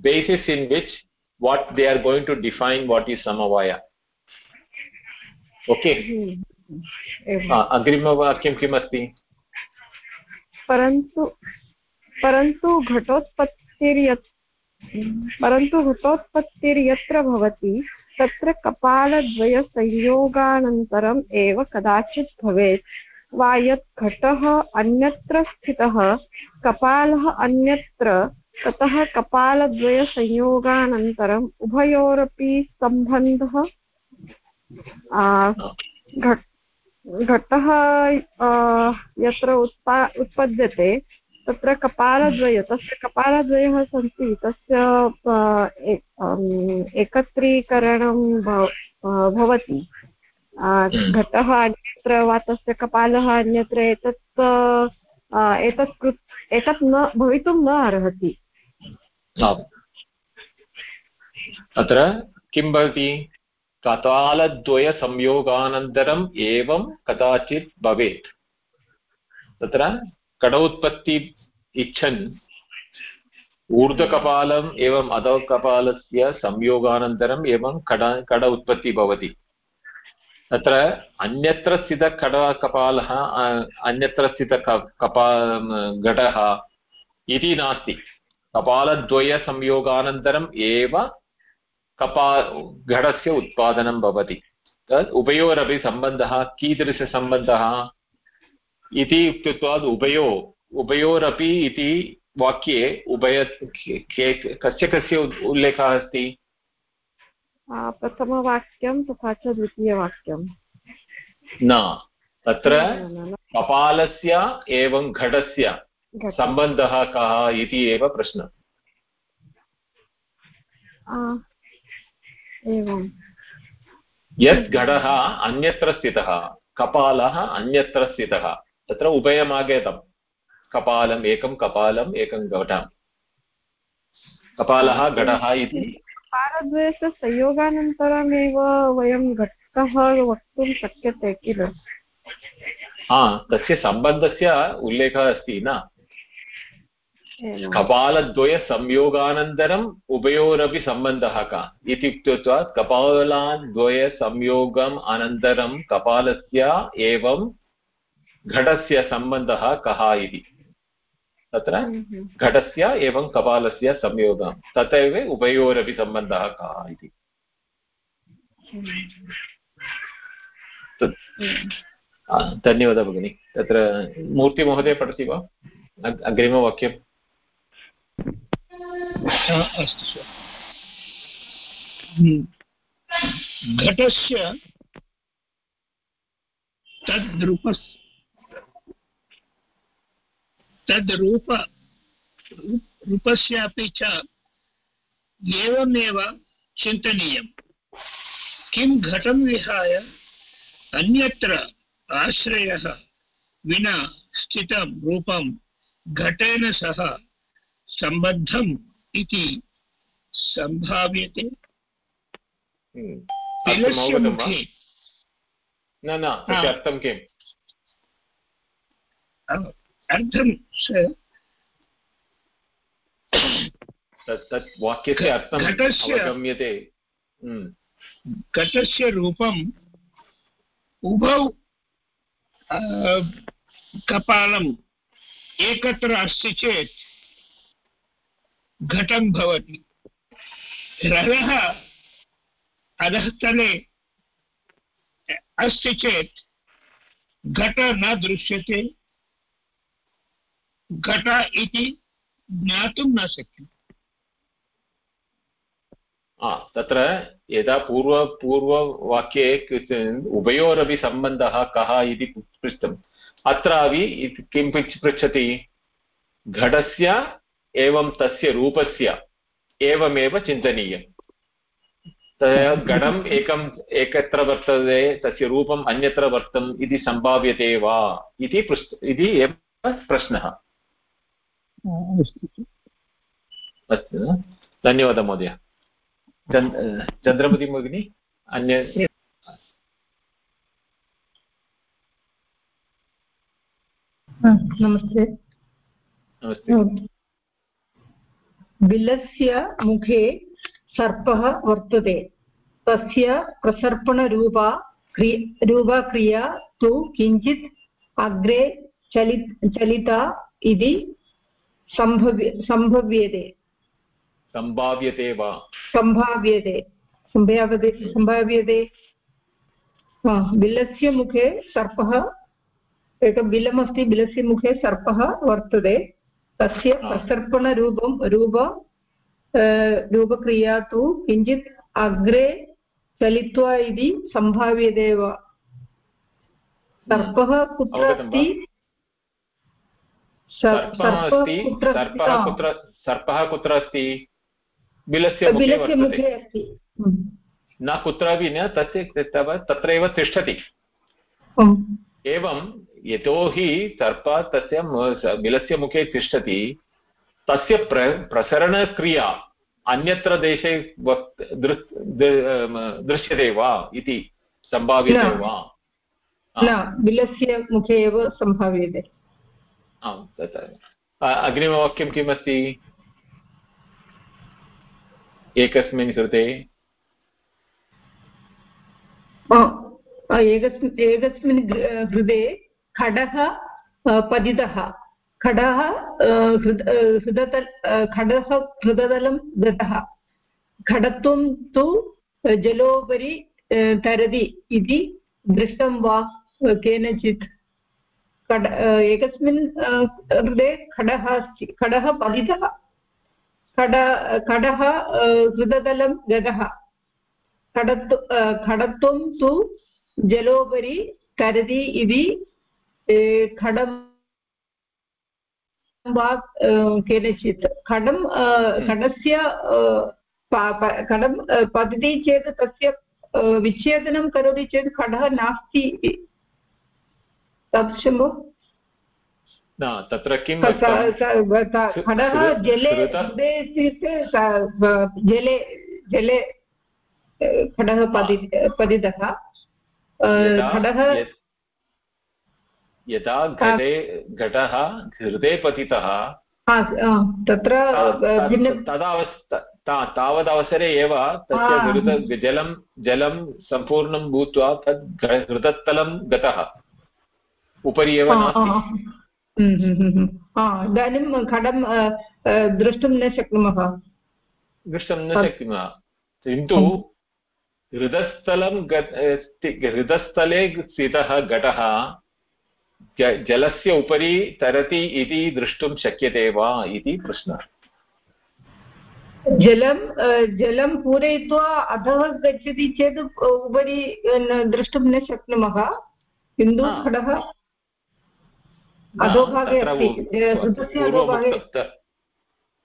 basis in which what they are going to define what is समवाय ओके अग्रिमवाक्यं किम् अस्ति परन्तु परन्तु घटोत्पत्तिर्यत् परन्तु घटोत्पत्तिर्यत्र भवति तत्र कपालद्वयसंयोगानन्तरम् एव कदाचित् भवेत्। वा यत् घटः अन्यत्र स्थितः, कपालः अन्यत्र, ततः कपालद्वयसंयोगानन्तरम् उभयोरपि सम्बन्धः घट यत्र उत्पा, उत्पद्यते तत्र कपालद्वय, तस्य कपालद्वयः सन्ति, तस्य एकत्रीकरणं भवति। घटः अन्यत्र वा तस्य कपालः अन्यत्र एतत् एतत् कृ एतत् न, भवितुं न अर्हति। अत्र किं भवति? कपालद्वयसंयोगानन्तरम् एवं कदाचित् भवेत्। तत्र कडोत्पत्ति इच्छन् ऊर्ध्वकपालम् एवम् अधोकपालस्य संयोगानन्तरम् एवं कड कड उत्पत्तिः भवति। तत्र अन्यत्र स्थितकडकपालः अन्यत्र स्थित कपा, घटः इति नास्ति। कपालद्वयसंयोगानन्तरम् एव कपा, घटस्य उत्पादनं भवति। तत् उभयोरपि सम्बन्धः, कीदृशसम्बन्धः इति इत्युक्त्वात् उभयो उभयोरपि इति वाक्ये उभय कस्य कस्य उल्लेखः अस्ति? प्रथमवाक्यं तथा च द्वितीयवाक्यं न तत्र कपालस्य एवं घटस्य सम्बन्धः कः इति एव प्रश्नः। एवं यत् घटः अन्यत्र स्थितः कपालः अन्यत्र स्थितः। तत्र उभयमागतं कपालम् एकं कपालम् एकं घटं कपालः घटः इति। कपालद्वयस्य संयोगानन्तरमेव वयं घटः वक्तुं शक्यते किल? हा तस्य सम्बन्धस्य उल्लेखः अस्ति न? कपालद्वयसंयोगानन्तरम् उभयोरपि सम्बन्धः का? इत्युक्त्वा कपालाद्वयसंयोगम् अनन्तरं कपालस्य एवं घटस्य सम्बन्धः कः इति तत्र घटस्य एवं कपालस्य संयोगं तथैव उभयोरपि सम्बन्धः कः इति धन्यवादः भगिनि। तत्र मूर्तिमहोदय पठति वा? अग्रिमवाक्यम्। अस्तु घटस्य तद्रूप तद्रूप रूपस्यापि च एवमेव चिन्तनीयं किं घटं विहाय अन्यत्र आश्रयः विना स्थितं रूपं घटेन सह सम्बद्धम् इति सम्भाव्यते? हम्म। न न किम्? अर्थं तत् वाक्यस्य हम्म। घटस्य रूपम् उभौ कपालम् एकत्र अस्ति चेत् घटं भवति। रथः अधस्तले अस्ति चेत् घट न दृश्यते। घट इति ज्ञातुं न शक्यते तत्र यदा पूर्व, पूर्ववाक्ये उभयोरपि सम्बन्धः कः इति पृष्टम्, अत्रापि किं पृच्छति? घटस्य एवं तस्य रूपस्य एवमेव चिन्तनीयम्। घटम् एकम्, एकत्र वर्तते, तस्य रूपम् अन्यत्र वर्तम् इति सम्भाव्यते वा? इति पृष्ट, इति एव प्रश्नः। अस्तु। धन्यवादः महोदय। चन्द्रमति भगिनि अन्य नमस्ते। नमस्ते। बिलस्य मुखे सर्पः वर्तते। तस्य प्रसर्पणरूपा क्रि रूपक्रिया तु किञ्चित् अग्रे चलि चलिता इति सम्भव्य सम्भव्यते सम्भाव्यते वा। सम्भाव्यते सम्भाव्यते सम्भाव्यते बिलस्य मुखे सर्पः एकं बिलमस्ति बिलस्य मुखे सर्पः वर्तते। तस्य प्रसर्पणरूपं रूप रूपक्रिया तु किञ्चित् अग्रे चलित्वा इति सम्भाव्यते एव सर्पः कुत्र अस्ति? सर्पः कुत्र अस्ति? बिलस्य बिलस्य मुखे अस्ति। न कुत्रापि न तस्य तत्रैव तिष्ठति। एवं यतोहि सर्पः तस्य बिलस्य मुखे तिष्ठति तस्य प्र प्रसरणक्रिया अन्यत्र देशे वक् दृश्यते वा इति सम्भाव्यते वा? बिलस्य मुखे एव सम्भाव्यते आम् तत् अग्रिमवाक्यं किम् अस्ति? एकस्मिन् कृते एकस्मिन् एकस्मिन् कृते खडः पतितः। खडः हृद हृदतल खडः हृदतलं गतः। खडत्वं तु जलोपरि तरति इति दृष्टं वा, केनचित्। खड एकस्मिन् हृदे खडः अस्ति, खडः पतितः खड, खडः हृदतलं गतः खडत्व खडत्वं तु जलोपरि तरति इति खडं वा केनचित्। खडं खडस्य खडं पतति चेत् तस्य विच्छेदनं करोति चेत् खडः नास्ति तादृशं न तत्र किं खडः जले हृदे इत्युक्ते जले जले खडः पति पतितः खडः यदा घटे घटः हृदे पतितः तत्र तावदवसरे एव तस्य हृद जलं जलं सम्पूर्णं भूत्वा तद् हृदत्तलं गतः। उपरि एव नास्ति। इदानीं खडं द्रष्टुं न शक्नुमः। द्रष्टुं न शक्नुमः। किन्तु हृदस्थलं हृदस्थले स्थितः घटः जलस्य उपरि तरति इति द्रष्टुं शक्यते वा इति प्रश्नः। जलं जलं पूरयित्वा अधः गच्छति चेत् उपरि द्रष्टुं न शक्नुमः। किन्तु खडः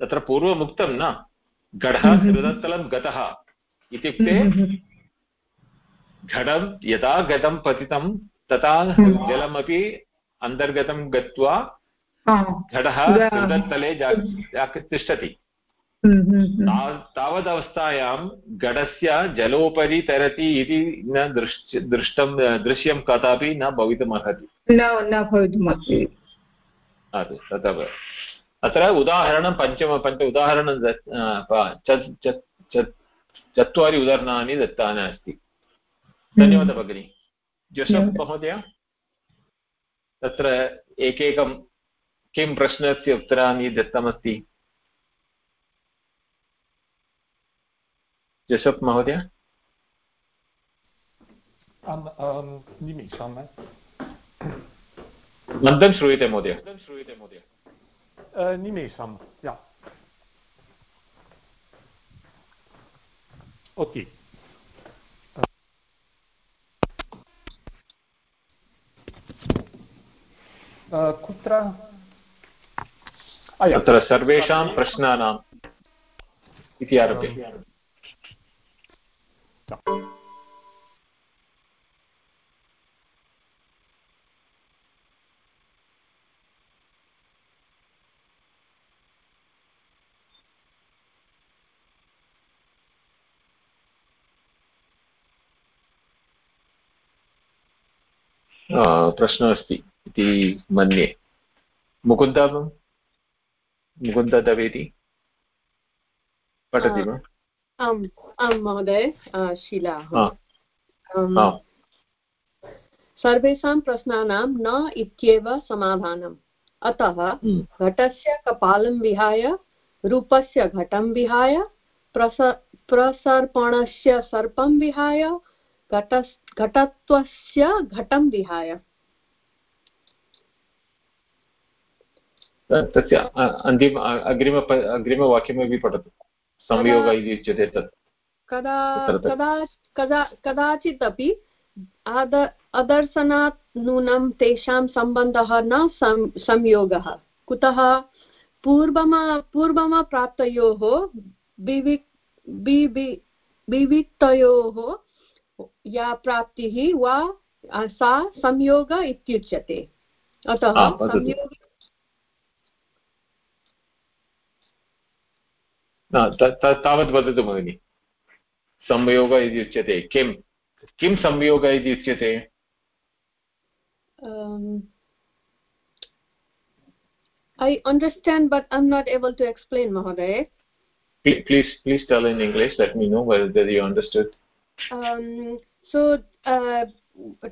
तत्र पूर्वमुक्तं न घटः हृदस्थलं गतः इत्युक्ते घटं यदा घटं पतितं तथा जलमपि अन्तर्गतं गत्वा घटः हृदस्थले तिष्ठति तावदवस्थायां घटस्य जलोपरि तरति इति न दृश् दृष्टं दृश्यं कदापि न भवितुमर्हति न न भवितुमर्हति। तदेव। अत्र उदाहरणं पञ्चम पञ्च उदाहरणं चत्वारि उदाहरणानि दत्तानि अस्ति। धन्यवादः भगिनि। जोसफ् महोदय तत्र एकैकं किं प्रश्नस्य उत्तराणि दत्तमस्ति? जोसफ् महोदय? निमिषम्। मन्दं श्रूयते महोदय श्रूयते महोदय निमेषं या। ओके। कुत्र? तत्र सर्वेषां प्रश्नानाम् इति आरभ्य। प्रश्नः अस्ति इति मन्ये मुकुन्द मुकुन्द दवेति पठति वा आम् आं महोदय शीला सर्वेषां प्रश्नानां न इत्येव समाधानम् अतः घटस्य कपालं विहाय रूपस्य घटं विहाय प्रस प्रसर्पणस्य सर्पं विहाय घट घटत्वस्य घटं विहाय। तस्य अन्तिम अग्रिम अग्रिमवाक्यमपि पठतु। संयोग इति उच्यते तत्। कदा कदा कदा कदाचित् अपि आद अदर्शनात् नूनं तेषां सम्बन्धः न संयोगः। कुतः पूर्वमा पूर्वमप्राप्तयोः विवि विविक्तयोः या प्राप्तिः वा सा संयोग इत्युच्यते अतः संयोग तावत् वदतु भगिनि संयोग इति उच्यते किं किं संयोग इति उच्यते I understand, but I'm not able to explain, Mahoday. Please, please tell in English. Let me know whether you understood. Um, so, uh,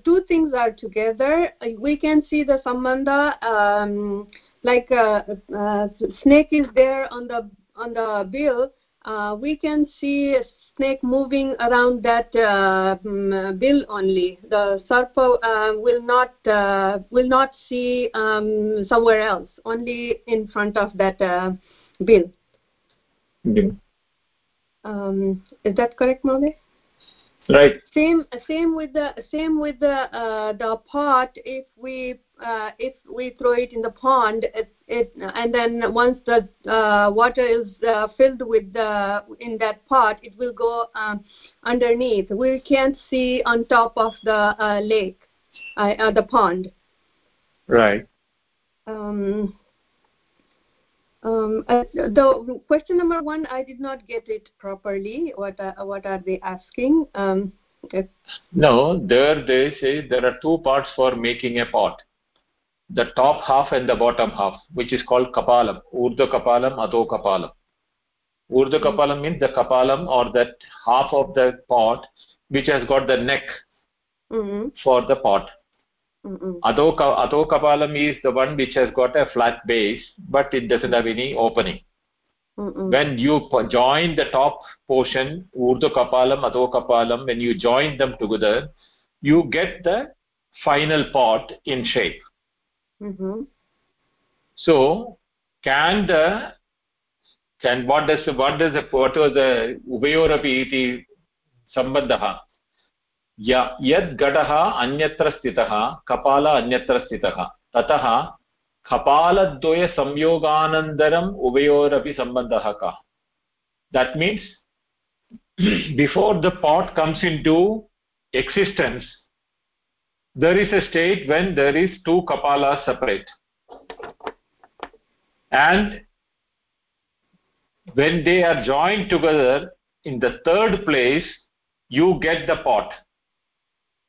two things are together. We can see the sambandha um, like uh, uh, snake is there on the on the bill uh, we can see a snake moving around that uh, mm, bill only the sarpa uh, will not uh, will not see um, somewhere else only in front of that uh, bill bill um, is that correct Maude? Right. Same same with the same with the uh, the pot. If we uh, if we throw it in the pond it, it and then once the uh, water is uh, filled with the in that pot it will go um, underneath. We can't see on top of the uh, lake uh, uh, the pond. Right. Um, um, uh, the question number one, I did not get it properly. What are, what are they asking? Um, no there they say there are two parts for making a pot the top half and the bottom half which is called kapalam urdhva kapalam adho kapalam urdhva kapalam means the kapalam or that half of the pot which has got the neck mm-hmm. for the pot. Adho adho kapalam is the one which has got a flat base but it doesn't have any opening Mm-hmm. when you join the top portion urdhva kapalam adho kapalam when you join them together you get the final pot in shape Mm-hmm. so can the can what does what does the what was the ubayorapi iti sambandhah य यद् घटः अन्यत्र स्थितः, कपाल अन्यत्र स्थितः, ततः कपालद्वयसंयोगानन्तरम् उभयोरपि सम्बन्धः कः। That means before the part comes into existence there is a state when there is two कपालास् separate and when they are joined together in the third place you get the part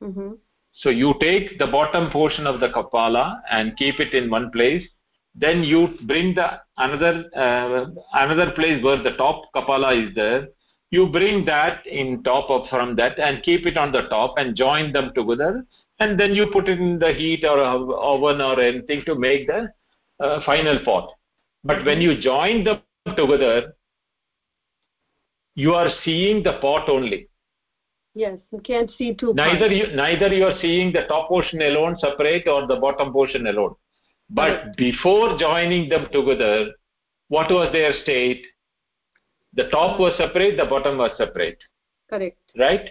Mm-hmm. so you take the bottom portion of the kapala and keep it in one place. Then you bring the another uh, another place where the top kapala is there. You bring that in top of from that and keep it on the top and join them together. And then you put it in the heat or oven or anything to make the uh, final pot. But when you join them together you are seeing the pot only Yes, you can't see two neither parts. you neither you are seeing the top portion alone separate or the bottom portion alone but before joining them together what was their state the top was separate the bottom was separate Correct. right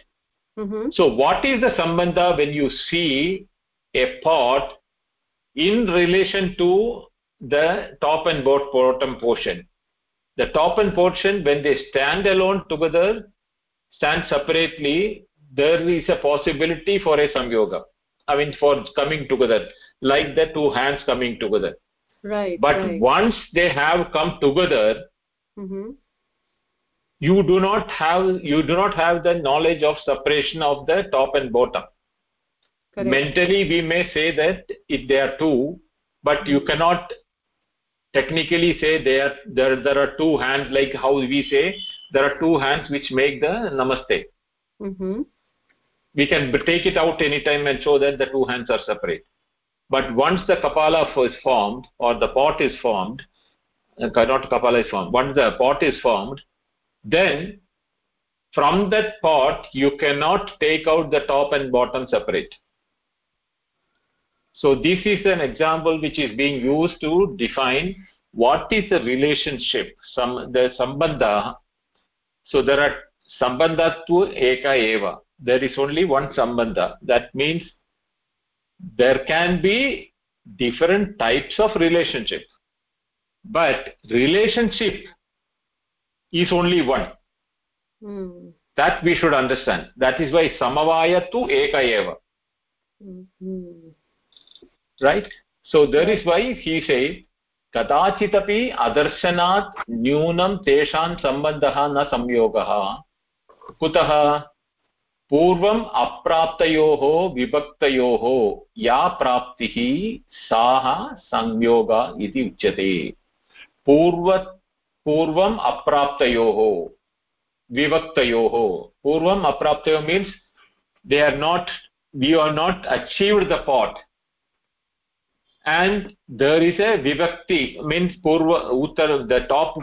Mm-hmm. so what is the sambandha when you see a pot in relation to the top and bottom portion the top and portion when they stand alone together stand separately there is a possibility for a samyoga i mean for coming together like the two hands coming together Right. but right. once they have come together Mm-hmm. you do not have you do not have the knowledge of separation of the top and bottom Correct. mentally we may say that if they are two but you cannot technically say they are there there are two hands like how we say there are two hands which make the namaste. Mm-hmm. we can take it out anytime and show that the two hands are separate. But once the kapala is formed or the pot is formed uh, not kapala is formed once the pot is formed then from that pot you cannot take out the top and bottom separate. So this is an example which is being used to define what is the relationship some the sambandha so there are sambandhatu eka eva. There is only one sambandha. That means there can be different types of relationship. But relationship is only one. Mm-hmm. that we should understand. That is why samavayatu eka eva. Mm-hmm. right? So there is why he says कदाचिदपि अदर्शनात् न्यूनं तेषां सम्बन्धः न संयोगः। कुतः? पूर्वम् अप्राप्तयोः विभक्तयोः या प्राप्तिः साः संयोग इति उच्यते। पूर्व, पूर्वम् अप्राप्तयोः विभक्तयोः। पूर्वम् अप्राप्तयोः means they are not, we are not achieved the pot and there is a vivakti means purva uttar the top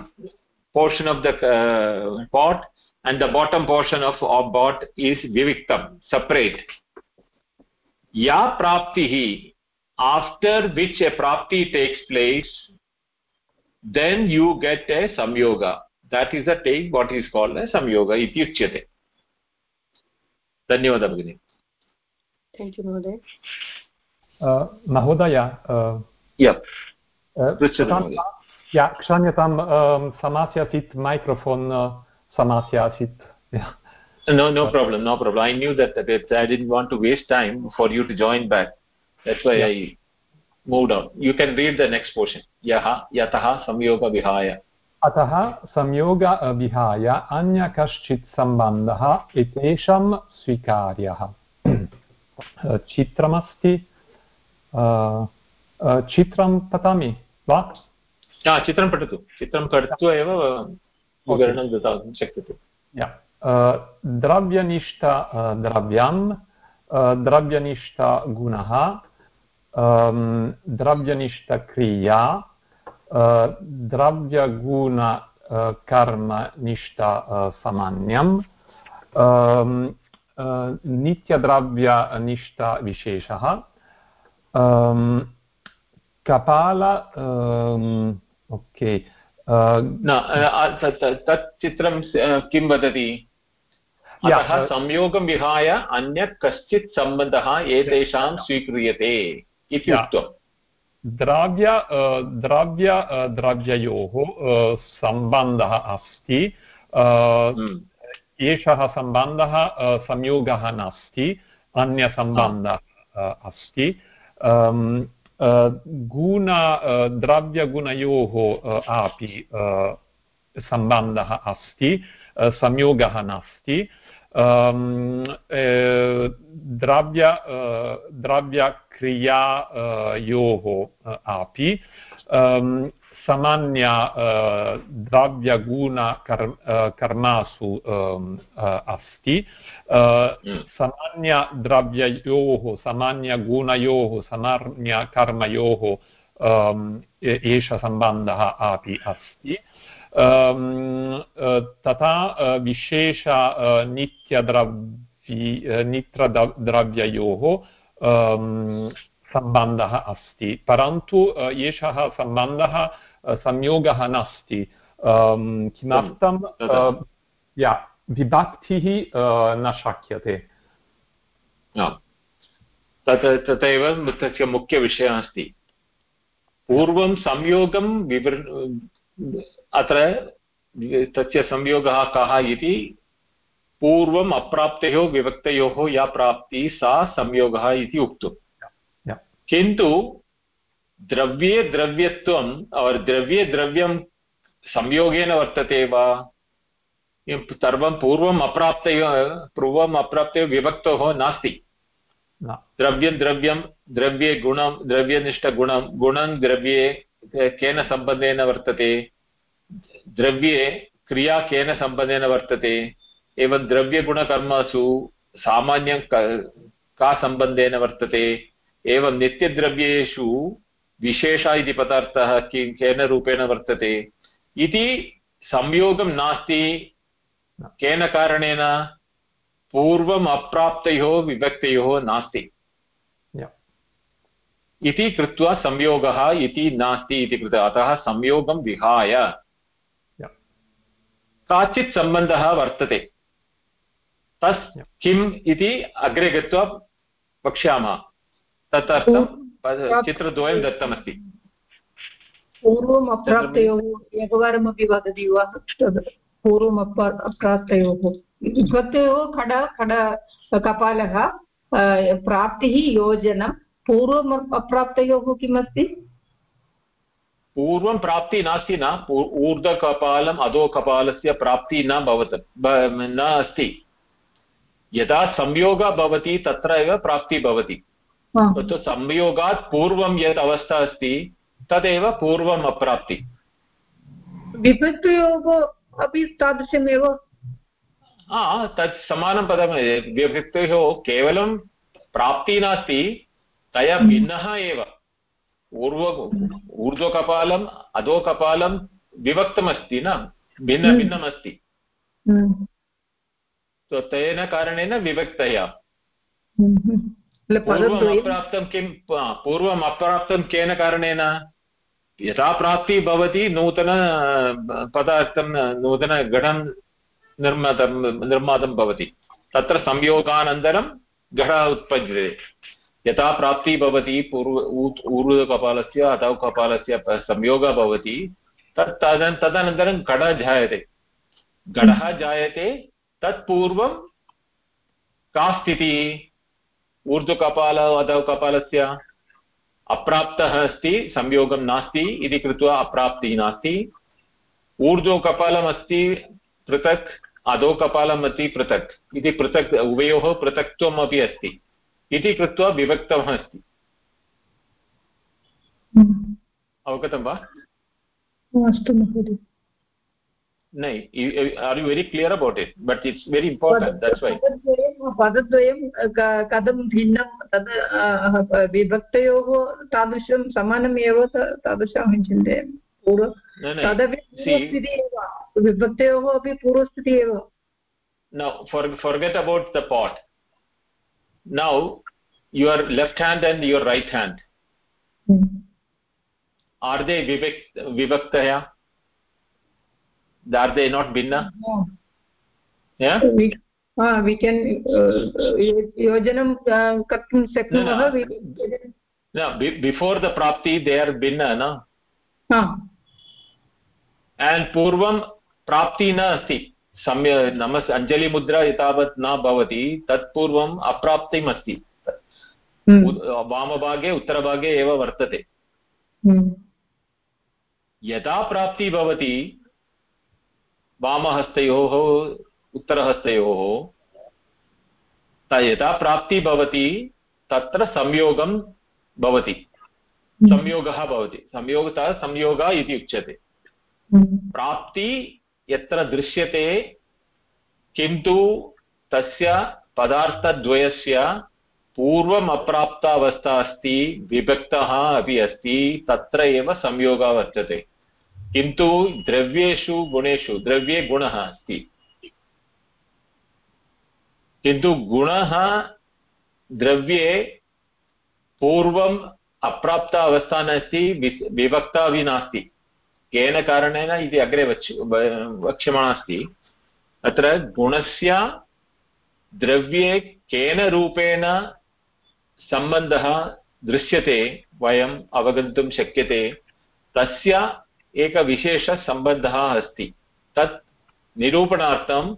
portion of the uh, pot and the bottom portion of, of pot is viviktam separate ya praptihi after which a prapti takes place then you get a samyoga that is a take what is called a samyoga iti uchyate धन्यवादः भगिनि thank you महोदय महोदय क्षम्यतां समस्या आसीत् microphone समस्या आसीत् No, no problem, no problem. I knew that, that I didn't want to waste time for you to join back. That's why yeah. I moved on. You can read the next portion. Yaha, yataha samyoga vihaya. अतः संयोग विहाय अन्य कश्चित् सम्बन्धः एतेषां स्वीकार्यः चित्रमस्ति चित्रं पठामि वा चित्रं पठतु चित्रं कृत्वा एव विवरणं दातुं शक्यते द्रव्यनिष्ठ द्रव्यं द्रव्यनिष्ठगुणः द्रव्यनिष्ठक्रिया द्रव्यगुण कर्मनिष्ठ सामान्यं नित्यद्रव्यनिष्ठविशेषः कपाल ओके तत् चित्रं किं वदति अतः संयोगं विहाय अन्यत् कश्चित् सम्बन्धः एतेषां स्वीक्रियते इति उक्तम् द्रव्य द्रव्य द्रव्ययोः सम्बन्धः अस्ति एषः सम्बन्धः संयोगः नास्ति अन्यसम्बन्धः अस्ति गुण द्रव्यगुणयोः अपि सम्बन्धः अस्ति संयोगः नास्ति द्रव्य द्रव्यक्रियायोः अपि सामान्य द्रव्यगुण कर्मासु अस्ति सामान्यद्रव्ययोः सामान्यगुणयोः सामान्यकर्मयोः एष सम्बन्धः अपि अस्ति तथा विशेष नित्यद्रव्य नित्यद्रव्ययोः सम्बन्धः अस्ति परन्तु एषः सम्बन्धः संयोगः नास्ति किमर्थं या विभक्तिः न शक्यते तत् तथैव तस्य मुख्यविषयः अस्ति पूर्वं संयोगं विवृ अत्र तस्य संयोगः कः इति पूर्वम् अप्राप्तयोः विभक्तयोः या प्राप्तिः सा संयोगः इति उक्तम् किन्तु द्रव्ये द्रव्यत्वम् और द्रव्ये द्रव्यं संयोगेन वर्तते वा? सर्वं पूर्वम् अप्राप्तयो पूर्वम् अप्राप्तयो विभक्तोः नास्ति। द्रव्यं द्रव्यं द्रव्ये गुणं द्रव्यनिष्ठगुणं गुणं द्रव्ये केन सम्बन्धेन वर्तते? द्रव्ये क्रिया केन सम्बन्धेन वर्तते? एवं द्रव्यगुणकर्मसु सामान्यं का सम्बन्धेन वर्तते? एवं नित्यद्रव्येषु विशेष इति पदार्थः किं केन रूपेण वर्तते? इति संयोगं नास्ति। केन कारणेन? पूर्वम् अप्राप्तयोः विभक्तयोः नास्ति। इति कृत्वा संयोगः इति नास्ति इति कृत्वा। अतः संयोगं विहाय। काचित् सम्बन्धः वर्तते। तस् किम् इति अग्रे गत्वा वक्ष्यामः तदर्थं चित्रद्वयं दत्तमस्ति पूर्वम् अप्राप्तयोः एकवारमपि वदति वा तद् पूर्वम् अप अप्राप्तयोः विभक्तयोः खड खड कपालः प्राप्तिः योजनं पूर्वम् अप्राप्तयोः किमस्ति पूर्वं प्राप्तिः नास्ति न ऊर्ध्वकपालम् अधोकपालस्य प्राप्तिः न भवत् न अस्ति यदा संयोगः भवति तत्र एव प्राप्तिः भवति तत्तु संयोगात् पूर्वं यत् अवस्था अस्ति तदेव पूर्वम् अप्राप्ति। विभक्तयोः अपि तादृशमेव? तत् समानं पदं विभक्तयोः केवलं प्राप्तिः नास्ति तया भिन्नः एव। पूर्व ऊर्ध्वकपालम् अधोकपालं विभक्तमस्ति न? भिन्न भिन्नमस्ति। तो तेन कारणेन विभक्तया। अप्राप्तं किं? पूर्वम् अप्राप्तं केन कारणेन? यथा प्राप्तिः भवति नूतन पदार्थं नूतनघटं निर्मातं निर्मातं भवति। तत्र संयोगानन्तरं घटः उत्पद्यते। यथा प्राप्तिः भवति पूर्व ऊर्ध्वकपालस्य अथवा कपालस्य संयोगः भवति। तत् तदन् तदनन्तरं घटः जायते। घटः जायते तत्पूर्वं का स्थितिः? ऊर्ध्वकपाल अथवा कपालस्य अप्राप्तः अस्ति संयोगं नास्ति इति कृत्वा अप्राप्तिः नास्ति। ऊर्ध्वकपालमस्ति पृथक् अधोकपालम् अस्ति पृथक्। इति पृथक् उभयोः पृथक्त्वम् अपि अस्ति। इति कृत्वा विभक्तः अस्ति। अवगतं वा? अस्तु महोदय। no are you very clear about it but it's very important that's why पदद्वयं कथं भिन्नं तद् विभक्तयोः तादृशं समानमेव पूर्व तदपि पूर्वस्थितिः एव। विभक्तयोः अपि पूर्वस्थितिः एव। About the part now your left विभक्तया भिन्ना uh, we can yojanam uh, कर्तुं शक्नुमः the prapti they are binna no ha and purvam prapti na asti सम्य नमस् अञ्जलिमुद्रा एतावत् न भवति तत्पूर्वम् अप्राप्तिम् अस्ति। वामभागे उत्तरभागे एव वर्तते। यदा प्राप्तिः भवति वामहस्तयोः उत्तरहस्तयोः। यदा प्राप्तिः भवति तत्र संयोगं भवति। संयोगः भवति। संयोगतः संयोगः इति उच्यते। प्राप्ति यत्र दृश्यते किन्तु तस्य पदार्थद्वयस्य पूर्वम् अप्राप्तावस्था अस्ति विभक्तः अपि अस्ति तत्र एव संयोगः वर्तते। किन्तु द्रव्येषु गुणेषु द्रव्ये गुणः अस्ति। किन्तु गुणः द्रव्ये पूर्वम् अप्राप्त अवस्था नास्ति विभक्ता अपि नास्ति। केन कारणेन इति अग्रे वक्ष वक्ष्यमाणा अस्ति। अत्र गुणस्य द्रव्ये केन रूपेण सम्बन्धः दृश्यते, वयम् अवगन्तुं शक्यते, तस्य एकविशेषसम्बन्धः अस्ति। तत् निरूपणार्थं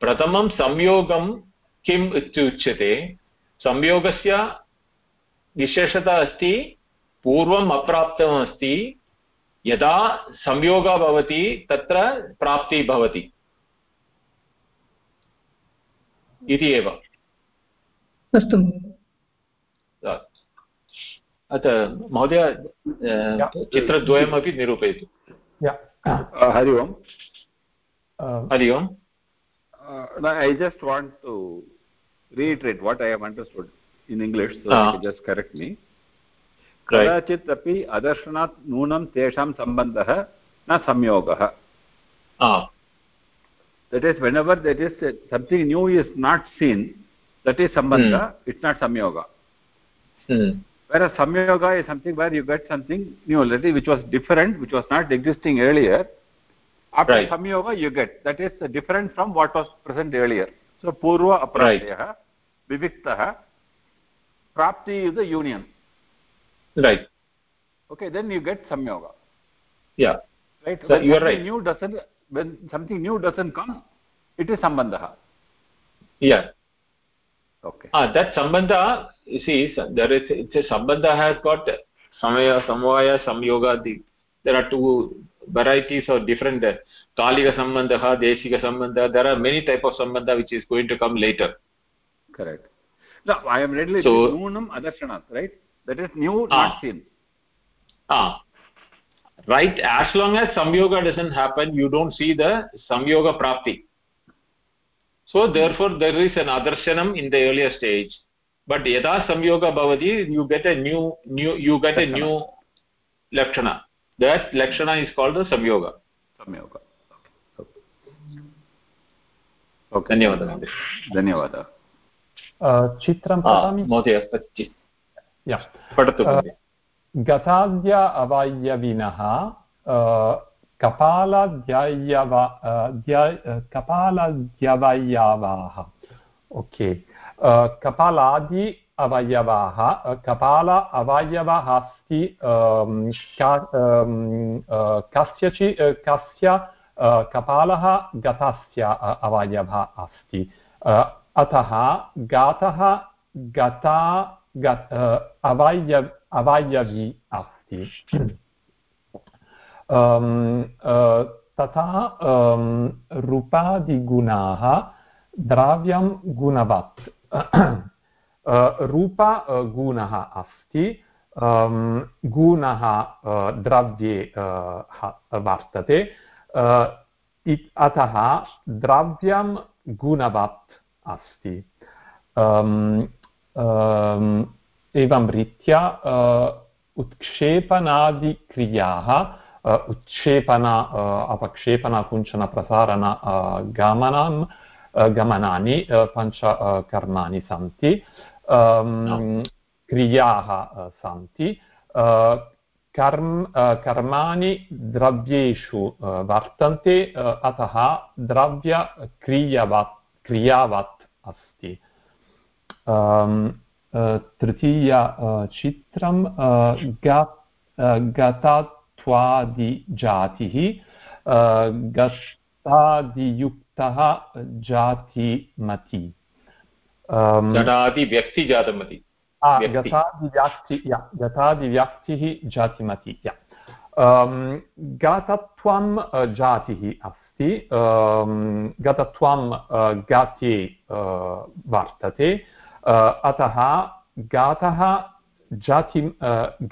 प्रथमं संयोगं किम् इत्युच्यते संयोगस्य विशेषता अस्ति पूर्वम् अप्राप्तम् अस्ति यदा संयोगः भवति तत्र प्राप्तिः भवति। इति एव। अस्तु अत्र महोदय चित्रद्वयमपि निरूपयतु। हरि ओम्। हरि ओम्। I just want to reiterate what I have understood in English, so uh. you just correct me. कदाचित् अपि अदर्शनात् नूनं तेषां सम्बन्धः न संयोगः that is whenever there is something new is not seen that is sambandha mm. it's not samyoga mm. whereas samyoga is something where you get something new already which was different which was not existing earlier after right. samyoga you get that is different from what was present earlier स्वपूर्व अप्रायः विविक्तः प्राप्ति is the union right okay then you get संयोग new doesn't come it is सम्बन्धः that सम्बन्ध सम्बन्ध has got समय समवाय संयोगादि there are two varieties of different. Uh, kalika sambandha deshika sambandha there are many type of sambandha which is going to come later. Correct. No i am readily so nunam adarshanath right? That is new ah, not seen. Ah. Right as long as samyoga doesn't happen you don't see the samyoga prapti. So therefore there is an adarshanam in the earlier stage. But yada samyoga bhavati you get a new new you get a new lakshana that lakshana is called the samyoga. Samyoga. Okay. धन्यवादः धन्यवादः चित्रं पठामि महोदय पठतु गताद्य अवयविनः कपालद्ययव कपालद्यवयवाः okay कपालादि अवयवाः कपाल अवयवः अस्ति कस्यचित् कस्य कपालः गतस्य अवयवः अस्ति अतः गातः गता अवयव अवयवी अस्ति तथा रूपादिगुणाः द्रव्यं गुणवत् रूप गुणः अस्ति गुणः द्रव्ये वर्तते। अतः द्रव्यं गुणवत् अस्ति। एवं रीत्या उत्क्षेपणादिक्रियाः उत्क्षेपण अपक्षेपणकुञ्चनप्रसारण गमनं गमनानि पञ्च कर्माणि सन्ति। क्रियाः सन्ति। कर्म कर्माणि द्रव्येषु वर्तन्ते अतः द्रव्यक्रियवत्, क्रियावत् अस्ति। तृतीय चित्रं गतत्वादिजातिः गतादियुक्तः जातिमति। गतादिव्यक्तिजातमति। गतादिव्याक्ति गतादिव्याक्तिः जातिमति गतत्वं जातिः अस्ति गतत्वं गात्ये वर्तते अतः गातः जाति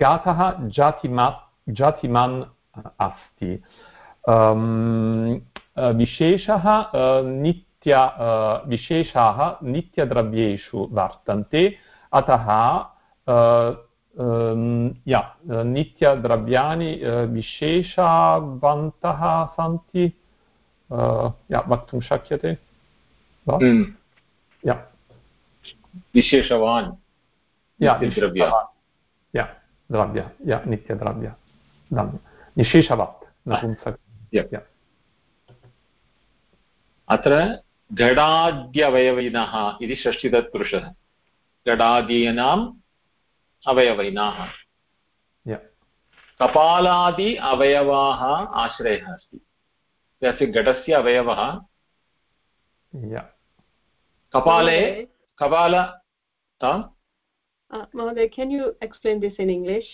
गातः जातिमा जातिमान् अस्ति विशेषः नित्य विशेषाः नित्यद्रव्येषु वर्तन्ते अतः या नित्यद्रव्याणि विशेषावन्तः सन्ति। या वक्तुं शक्यते वा? या। विशेषवान् द्रव्य या द्रव्य या नित्यद्रव्य विशेषवत् नपुंसक अत्र घटाद्यवयविनः इति षष्टितत्पुरुषः। घटादीनाम् अवयविनाः कपालादि अवयवाः आश्रयः अस्ति तस्य घटस्य अवयवः कपाले कपाल Mahoday, can you explain this in English?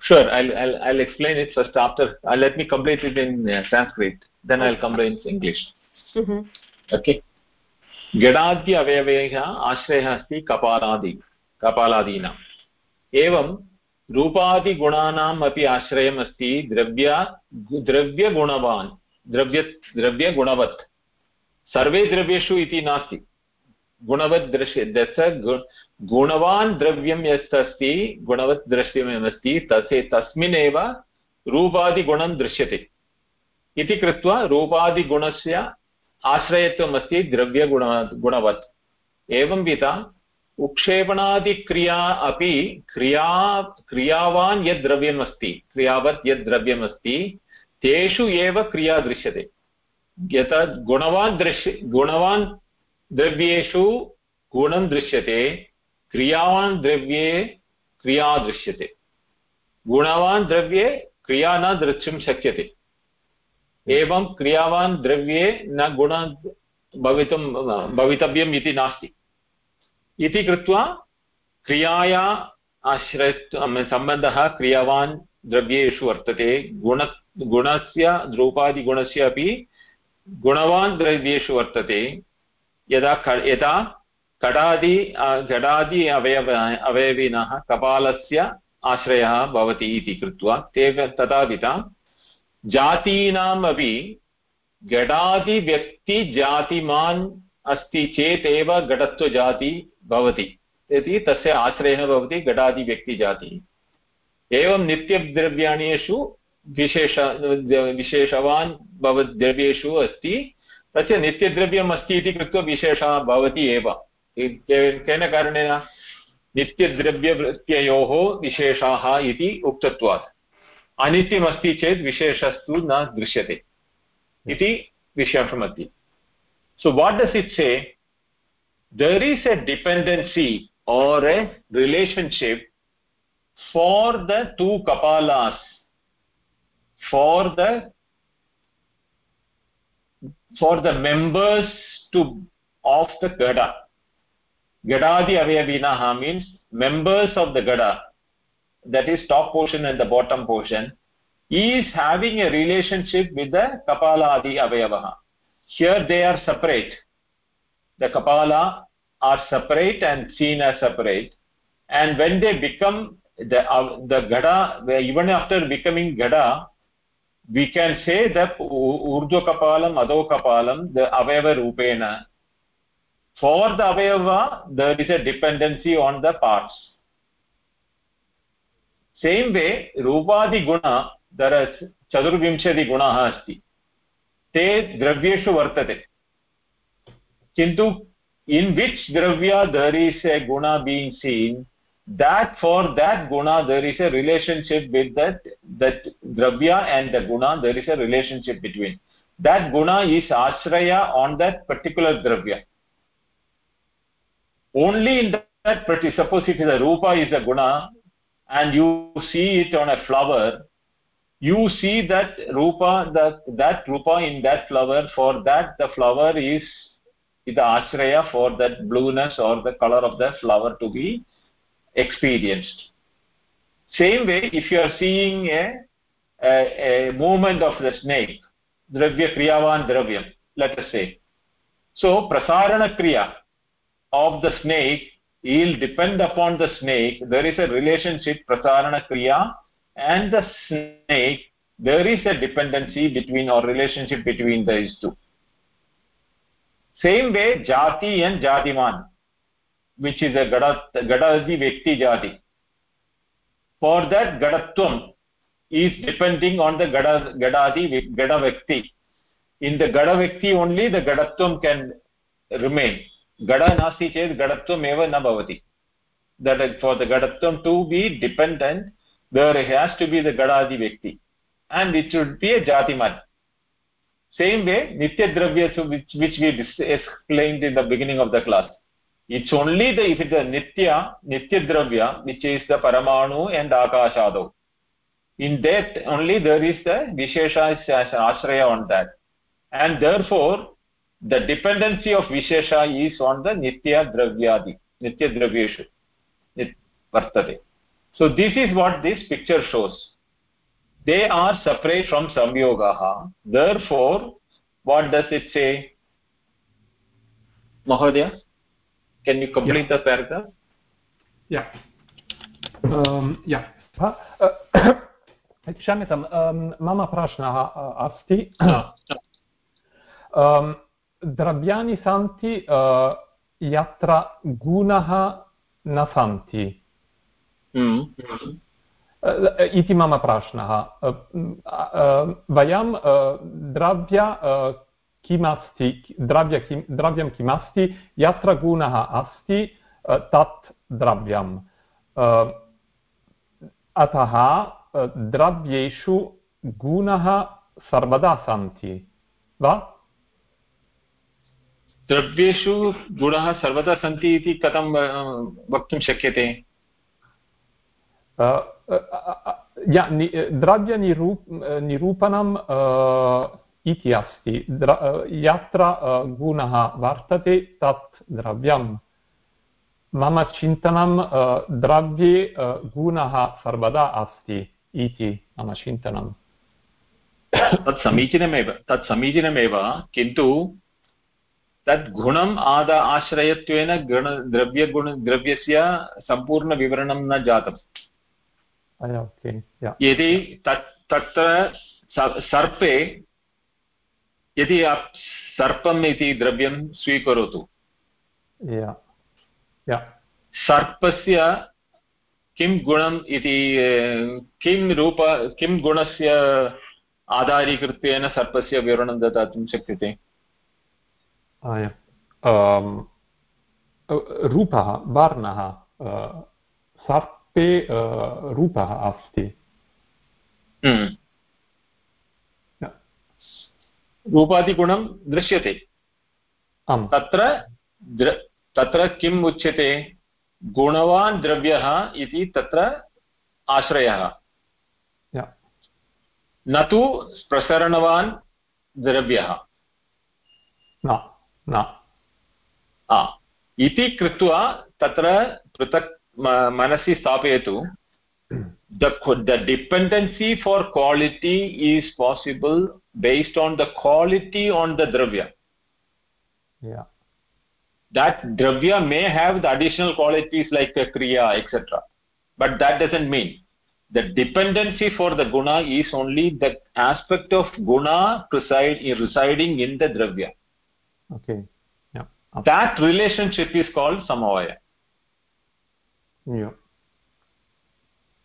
Sure, I'll, I'll, I'll explain it first after. Uh, let me complete it in uh, Sanskrit. Then I'll combine English. Mm-hmm. Okay. गडाद्य अवयवैः आश्रयः अस्ति कपालादि कपालादीनाम् एवं रूपादिगुणानाम् अपि आश्रयम् अस्ति द्रव्य, द्रव्यगुणवान्, द्रव्य, द्रव्यगुणवत्। सर्वे द्रव्येषु इति नास्ति। गुणवत् दृश्य, दश गुणवान् द्रव्यं यत् अस्ति, गुणवत् द्रव्यमस्ति तस्य तस्मिन्नेव रूपादिगुणं दृश्यते। इति कृत्वा रूपादिगुणस्य आश्रयत्वमस्ति द्रव्यगुण, गुणवत्। एवंविध उक्षेपणादिक्रिया अपि क्रिया, क्रियावान् यद् द्रव्यम् अस्ति क्रियावत् यद् द्रव्यम् अस्ति तेषु एव क्रिया दृश्यते। यथा गुणवान् दृश्य, गुणवान् द्रव्येषु गुणं दृश्यते, क्रियावान् द्रव्ये क्रिया दृश्यते। गुणवान् द्रव्ये क्रिया न द्रष्टुं शक्यते। एवं क्रियावान् द्रव्ये न गुण भवितुं, भवितव्यम् इति नास्ति। इति कृत्वा क्रियाया आश्रय सम्बन्धः क्रियावान् द्रव्येषु वर्तते। गुण, गुणस्य, द्रौपादिगुणस्य अपि गुणवान् द्रव्येषु वर्तते। यदा यदा कडादि घटादि अवयव, अवयविनः कपालस्य आश्रयः भवति इति कृत्वा, ते तथाविध जातीनाम् अपि घटादिव्यक्तिजातिमान् अस्ति चेत् एव घटत्वजाति भवति। इति तस्य आश्रयः भवति घटादिव्यक्तिजातिः एवं नित्यद्रव्याणिषु विशेष विशेषवान् भवत् द्रव्येषु अस्ति। तस्य नित्यद्रव्यम् अस्ति इति कृत्वा विशेषः भवति एव। केन कारणेन? नित्यद्रव्यवृत्तयोः विशेषाः इति उक्तत्वात्। अनित्यमस्ति चेत् विशेषस्तु न दृश्यते। hmm. इति विषयांशमस्ति so what does it say there is a dependency or a relationship for the two कपालास् for the for the members to of the गडा गडादि अवयवीनाः means members of the Gada that is top portion and the bottom portion is having a relationship with the kapala adi avayavaha here they are separate. The kapala are separate and seen as separate. And when they become the uh, the gada even after becoming gada we can say that urdhvakapalam adhokapalam the avayava rupena for the avayava there is a dependency on the parts same way रूपादिगुण there चतुर्विंशतिगुणः अस्ति। ते द्रव्येषु वर्तते। किन्तु in which द्रव्या there is a गुण be seen that for that गुण there is a relationship with that that द्रव्या and the गुण there is a relationship between that गुण इस् आश्रय ऑन दट् पर्टिक्युलर् द्रव्य। Only in that suppose it is a Rupa is a गुण and you see it on a flower you see that rupa that that rupa in that flower for that the flower is the ashraya for that blueness or the color of the flower to be experienced. Same way if you are seeing a, a, a movement of the snake dravya kriyavan dravyam let us say. So prasarana kriya of the snake will depend upon the snake. There is a relationship prasarana kriya and the snake. There is a dependency between or relationship between these two. Same way jati and jatiman which is a gada gadadi vyakti jati. For that gadatvam is depending on the gada gadadi gada vyakti. In the gada vyakti only the gadatvam can remain गडः नास्ति चेत् गडत्वमेव न भवति. That for the गडत्वं to be dependent there has to be the गडादिव्यक्ति and which would be a जातिमान्. Same way नित्यद्रव्यसु which which in the beginning of the class it's only the if is the नित्य नित्यद्रव्य which is the परमाणु and आकाशादौ in that only there is the विशेष आश्रय on that and therefore the dependency of vishesha is on the nitya dravyadi nitya dravyeshu vartate so this is what this picture shows they are separate from samyogaha therefore what does it say mahodaya can you complete yeah. the paragraph yeah um, yeah क्षम्यतां मम प्रश्नः अस्ति द्रव्याणि सन्ति यत्र गुणः न सन्ति। इति मम प्रश्नः। वयं द्रव्य किमस्ति द्रव्य किं द्रव्यं किमस्ति यत्र गुणः अस्ति तत् द्रव्यम्। अतः द्रव्येषु गुणः सर्वदा सन्ति वा? द्रव्येषु गुणाः सर्वदा सन्ति इति कथं वक्तुं शक्यते? द्रव्यनिरूप निरूपणं इति अस्ति। यत्र गुणः वर्तते तत् द्रव्यं मम चिन्तनं द्रव्ये गुणः सर्वदा अस्ति इति मम चिन्तनम्। तत् समीचीनमेव तत् समीचीनमेव किन्तु तद् गुणम् आद आश्रयत्वेन गण द्रव्यगुण द्रव्यस्य सम्पूर्णविवरणं न जातम्। यदि तत् तत्र सर्पे यदि सर्पम् इति द्रव्यं स्वीकरोतु। सर्पस्य किं गुणम् इति किं रूप किं गुणस्य आधारीकृत्येन सर्पस्य विवरणं ददातुं शक्यते? रूपः वर्णः सर्पे रूपः अस्ति। रूपादिगुणं दृश्यते तत्र तत्र किम् उच्यते गुणवान् द्रव्यः इति तत्र आश्रयः न तु प्रसरणवान् द्रव्यः इति कृत्वा तत्र पृथक् मनसि स्थापयतु the the dependency for quality is possible based on the quality on the dravya yeah that dravya may have the additional qualities like the kriya etc but that doesn't mean the dependency for the guna is only the aspect of guna preside, residing in the dravya okay. Yeah. Okay. that relationship is called samavaya yeah.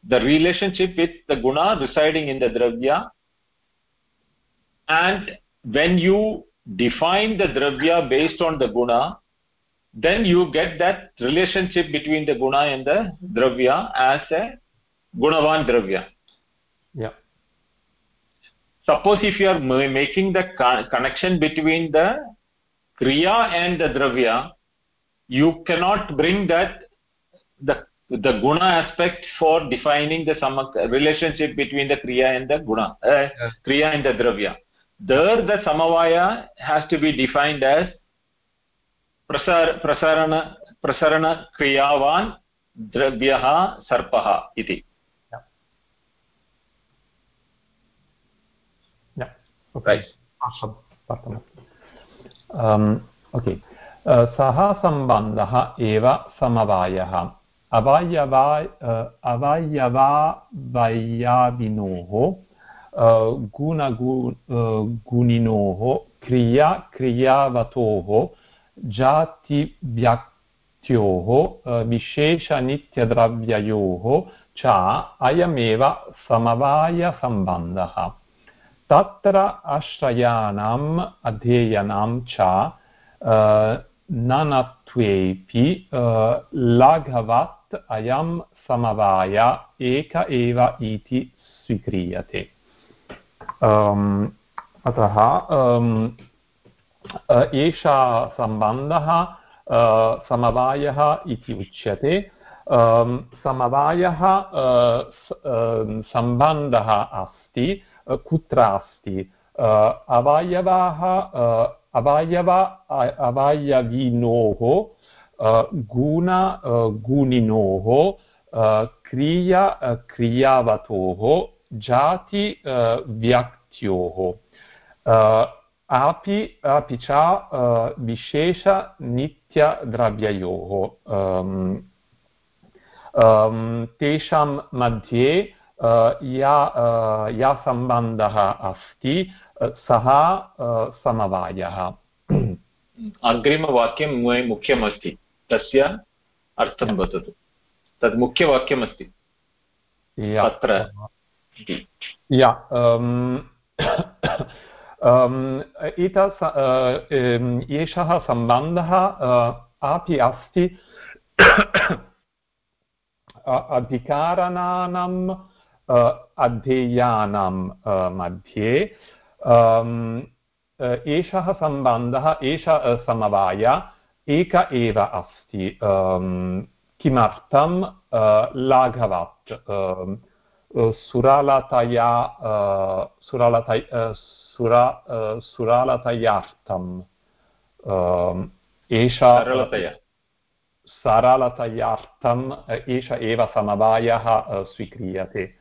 The relationship with the guna residing in the dravya and when you define the dravya based on the guna then you get that relationship between the guna and the dravya as a gunavan dravya. Yeah. Suppose if you are making the connection between the kriya and the dravya you cannot bring that the the guna aspect for defining the samak relationship between the kriya and the guna uh, yeah. kriya and the dravya. There the samavaya has to be defined as prasar prasarana prasarana kriyavan dravyah sarpah iti. Yeah. Okay. right. Um okay. सः सम्बन्धः एव समवायः अवयवा अवयवावयविनोः गुणगु गुणिनोः क्रिया क्रियावतोः जातिव्यक्त्योः विशेषनित्यद्रव्ययोः च अयमेव समवायसम्बन्धः तत्र आश्रयाणाम् अध्ययनं च ननत्वेऽपि लाघवात् अयं समवाय एक एव इति स्वीक्रियते। अतः एषा सम्बन्धः समवायः इति उच्यते। समवायः सम्बन्धः अस्ति। कुत्र अस्ति अवयवाः अवयव अवयविनोः गुण गुणिनोः क्रिया क्रियावतोः जाति व्यक्त्योः अपि अपि च विशेषनित्यद्रव्ययोः तेषां मध्ये या या सम्बन्धः अस्ति सः समवायः। अग्रिमवाक्यं मुख्यमस्ति। तस्य अर्थं वदतु। तद् मुख्यवाक्यमस्ति। अत्र या एतत् एषः सम्बन्धः अपि अस्ति। अधिकाराणाम् अध्ययनां मध्ये एषः सम्बन्धः एषः समवाय एक एव अस्ति किमर्थं लाघवात् सुरालतया सुरालत सुरा सुरालतयार्थम् एषा सरलतयार्थम् एष एव समवायः स्वीक्रियते।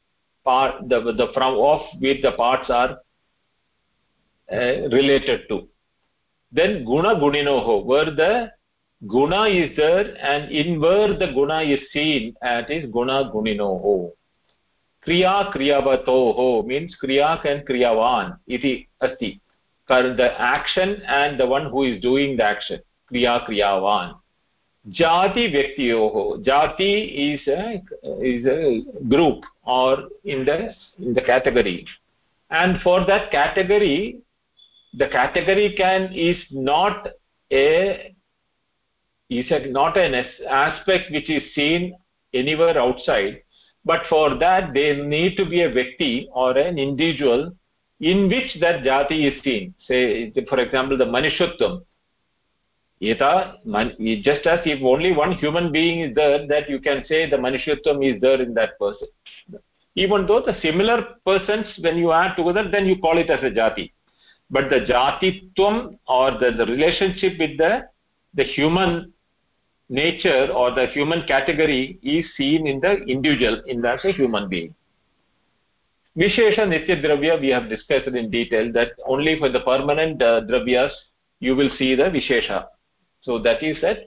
part the, the from of which the parts are uh, related to. Then guna guninoho where the guna is there and in where the guna is seen that is guna guninoho. Kriya kriyavatoho means kriya and kriyavan iti asti. The action and the one who is doing the action kriya kriyavan jati vyaktiyoho jati is a is a group or in the in the category. And for that category the category can is not a is a, not an aspect which is seen anywhere outside but for that there need to be a vyakti or an individual in which that jati is seen. Say for example the yata just as if only one human being is there that you can say the manushyatvam is there in that person. Even though the similar persons when you add together then you call it as a jati. But the jatitvam or the, relationship with the the human nature or the human category is seen in the individual in as a human being. Vishesha nitya dravya we have discussed in detail that only for the permanent uh, dravyas you will see the vishesha so that is that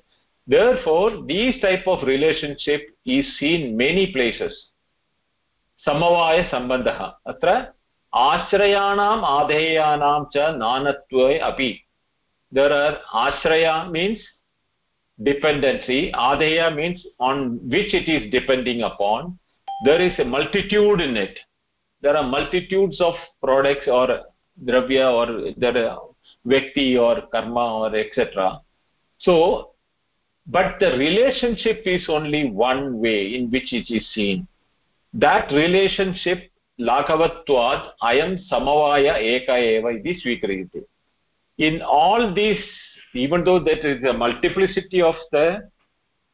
therefore these type of relationship is seen many places samavaya sambandha atra आश्रयाणाम् आधेयानां च नानत्वे अपि there are ashraya means dependency adheya means on which it is depending upon there is a multitude in it there are multitudes of products or dravya or there are vyakti or karma or etc so but the relationship is only one way in which it is seen that relationship लाघवत्वात् अयं समवाय एक एव इति स्वीक्रियते in all these even though there is a multiplicity of the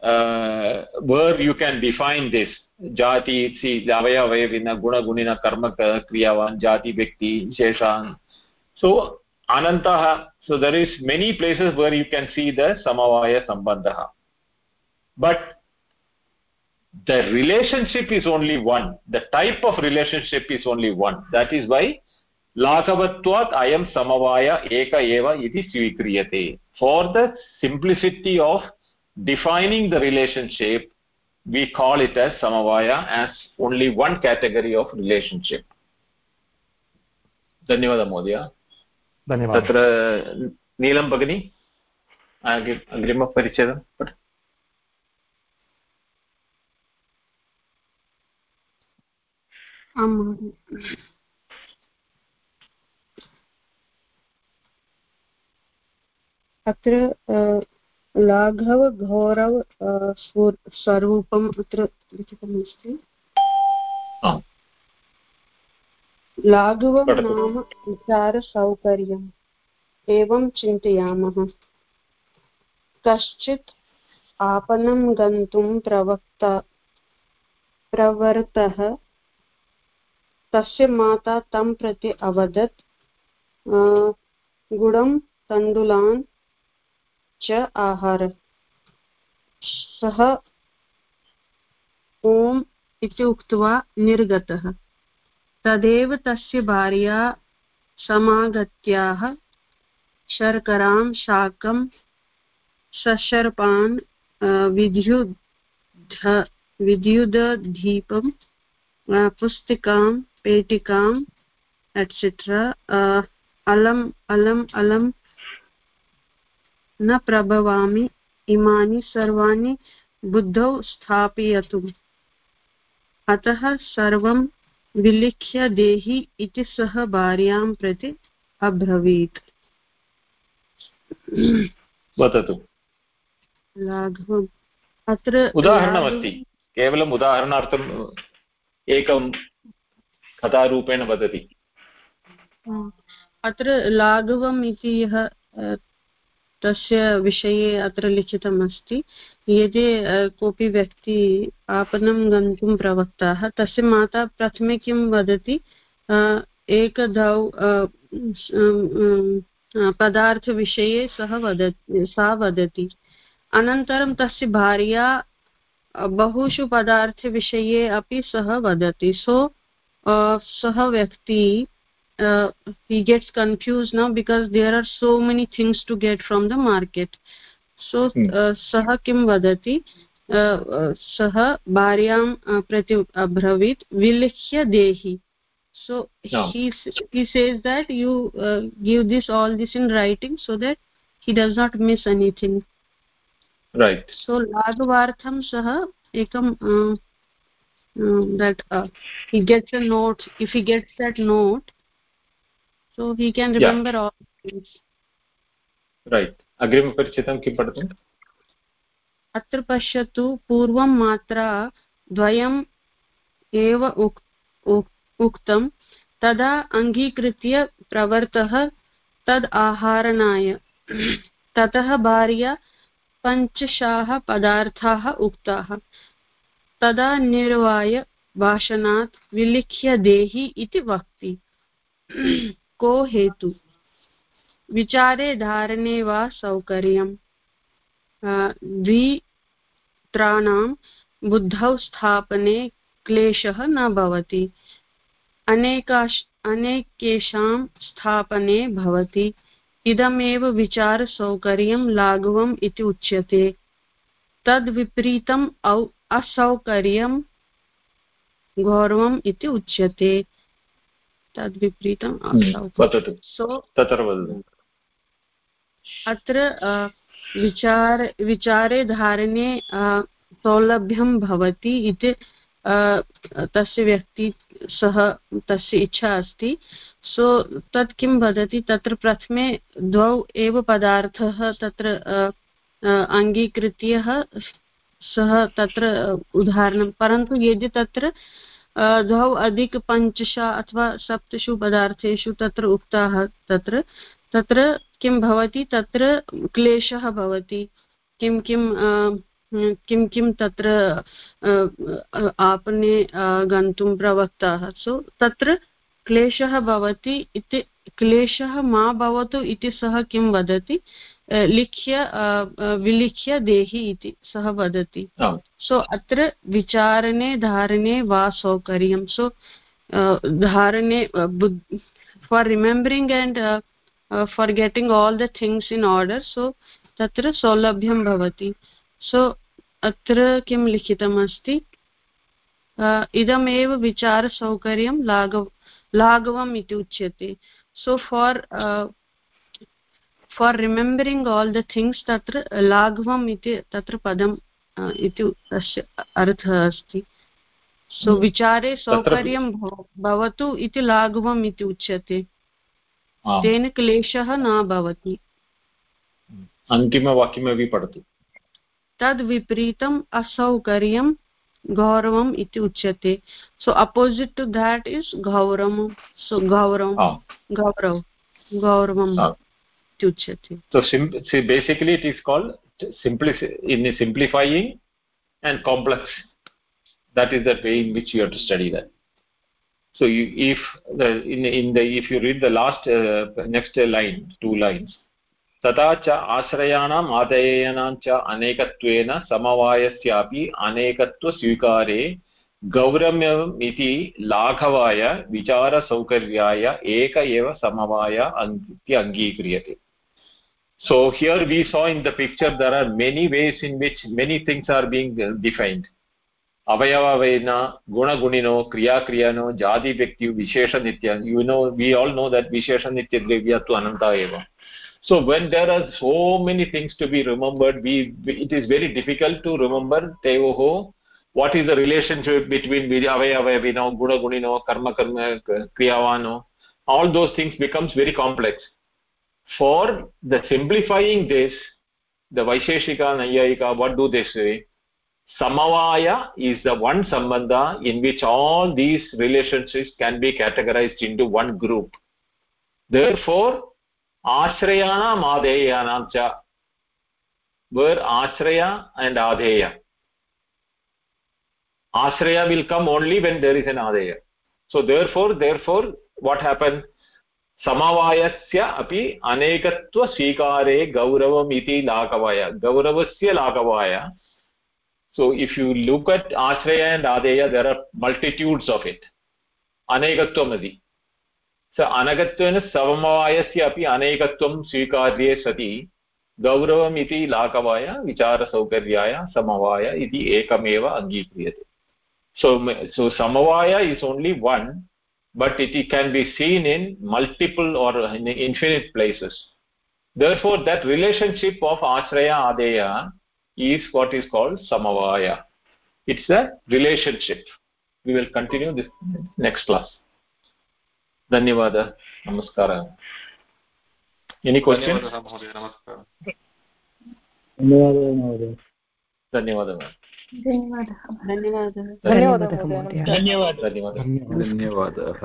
uh, where you can define this jati see avaya avayavina guna gunina karma kriyavan jati vyakti sheshan so anantah so there is many places where you can see the samavaya sambandha but the relationship is only one the type of relationship is only one that is why laghavatvat ayam samavaya eka eva iti svikriyate for the simplicity of defining the relationship we call it as samavaya as only one category of relationship धन्यवादः महोदय तत्र नीलं भगिनी अग्रिमपरिच्छेदं आं महोदय। अत्र लाघवघोरव स्वरूपम् अत्र लिखितमस्ति। लाघवं नाम विचारसौकर्यम्। एवं चिन्तयामः। कश्चित् आपणं गन्तुं प्रवक्ता प्रवृत्तः तस्य माता तं प्रति अवदत् गुडं तण्डुलान् च आहार। सः ओम् इति उक्त्वा निर्गतः। तदेव तस्य भार्या समागत्याः शर्करां, शाकं, सशर्पान् विद्युद् विद्युदधीपं पुस्तिकां पेटिकाम् एट्सेट्रा अलम् अलम् अलं न प्रभवामि, इमानि सर्वाणि बुद्धौ स्थापयतु। अतः सर्वं विलिख्य देहि इति सः भार्यां प्रति अब्रवीत्। वदतु। लाघवम् अत्र उदाहरणमस्ति। केवलम् उदाहरणार्थं एकं कथारूपेण वदति। अत्र लाघवम् इति यः तस्य विषये अत्र लिखितमस्ति। यदि कोऽपि व्यक्ति आपणं गन्तुं प्रवक्ताः, तस्य माता प्रथमे किं वदति? एकधौ पदार्थविषये सः वदति, सा वदति। अनन्तरं तस्य भार्या बहुषु पदार्थविषये अपि सः वदति। सो सः व्यक्ति हि गेट्स् कन्फ्यूस्ड् न because there are so many things to get from the market so hmm. सः किं वदति? सः भार्यां प्रति अब्रवीत् विलिख्य देहि। सो हि। Says that you give this all this in writing so that he does not miss anything so लाघवार्थं सः एकं that uh, he gets a note. If he gets that note so he can remember right. अग्रिमपरिचितं किं पठतु? अत्र पश्यतु, पूर्वं मात्रा द्वयम् एव उक्तं। तदा अङ्गीकृत्य प्रवर्तः तद् आहारणाय। ततः भार्या पञ्चशाः पदार्थाः उक्ताः। तदा निर्वाय भाषणात् विलिख्य देहि इति वक्ति। को हेतु? विचारे धारणे वा सौकर्यम्। द्वित्राणां बुद्धौ स्थापने क्लेशः न भवति। अनेकाश् अनेकेषां स्थापने भवति। इदमेव विचारसौकर्यं लाघवम् इति उच्यते। तद्विपरीतम् औ असौकर्यं गौरवम् इति उच्यते। तद्विपरीतम् असौकर्यं सो अत्र विचार, विचारे धारणे सौलभ्यं भवति इति तस्य व्यक्ति सः तस्य इच्छा अस्ति। सो, तत् किं वदति? तत्र प्रथमे द्वौ एव पदार्थः तत्र अङ्गीकृत्य सः तत्र उदाहरणं, परन्तु यदि तत्र द्वौ अधिकपञ्चशा अथवा सप्तषु पदार्थेषु तत्र उक्ताः तत्र तत्र किं भवति तत्र क्लेशः भवति? किं किं किं किं तत्र आपणे गन्तुं प्रवक्ताः? सो तत्र क्लेशः भवति इति क्लेशः मा भवतु इति सः किं वदति? लिख्य विलिख्य देहि इति सः वदति। सो अत्र विचारणे धारणे वा सौकर्यं। So धारणे for remembering and for getting all the things in order so तत्र सौलभ्यं भवति सो अत्र किं लिखितमस्ति इदमेव विचारसौकर्यं लाघव लाघवम् इति उच्यते so for for remembering all the things तत्र लाघवम् इति तत्र पदम् इति तस्य अर्थः अस्ति सो हम्म। विचारे सौकर्यं भवतु इति लाघवम् इति उच्यते तेन क्लेशः न भवति। अन्तिमवाक्यमपि पठतु। तद्विपरीतम् असौकर्यं गौरवम् इति उच्यते। So opposite to that is गौरवं सो गौरवं गौरव। गौरवम् इति उच्यते। So basically it is called in simplifying and complex that is they in which you have to study that so you, if the in in the if you read the last uh, next line two lines तथा च आश्रयाणाम् आदेयानां च अनेकत्वेन समवायस्यापि अनेकत्वस्वीकारे गौरम्यम् इति लाघवाय विचारसौकर्याय एक एव समवाय इति अङ्गीक्रियते so here we saw in the picture there are many ways in which many things are being defined अवयवेना गुणगुणिनो, क्रियाक्रियनो जातिव्यक्तियो विशेषनित्यो you know we all know that विशेषनित्यद्रव्यत्तु अनन्ता एव। So when there are so many things to be remembered we it is very difficult to remember तयोः what is the relationship between अवयवविनो गुणगुणिनो कर्म क्रियावानो all those things becomes very complex for the simplifying this the Vaisheshika Naiyayika what do this samavaya is the one sambandha in which all these relationships can be categorized into one group therefore आश्रयाणाम् आधेयानां च where ashraya and adheya ashraya will come only when there is an adheya so therefore therefore what happened समवायस्य अपि अनेकत्वस्वीकारे गौरवम् इति लाघवाय गौरवस्य लाघवाय so if you look at ashraya and adeya there are multitudes of it अनेकत्वम् स अनगत्वेन समवायस्य अपि अनेकत्वं स्वीकार्ये सति गौरवम् इति लाघवाय विचारसौकर्याय समवाय इति एकमेव अङ्गीक्रियते so so samavaya is only one but it can be seen in multiple or in infinite places therefore that relationship of ashraya adeya is what is called samavaya it's a relationship we will continue this next class धन्यवादः नमस्कारः any question धन्यवादः महोदय धन्यवादः धन्यवादः धन्यवादः धन्यवादः महोदय धन्यवादः धन्यवादः धन्यवादः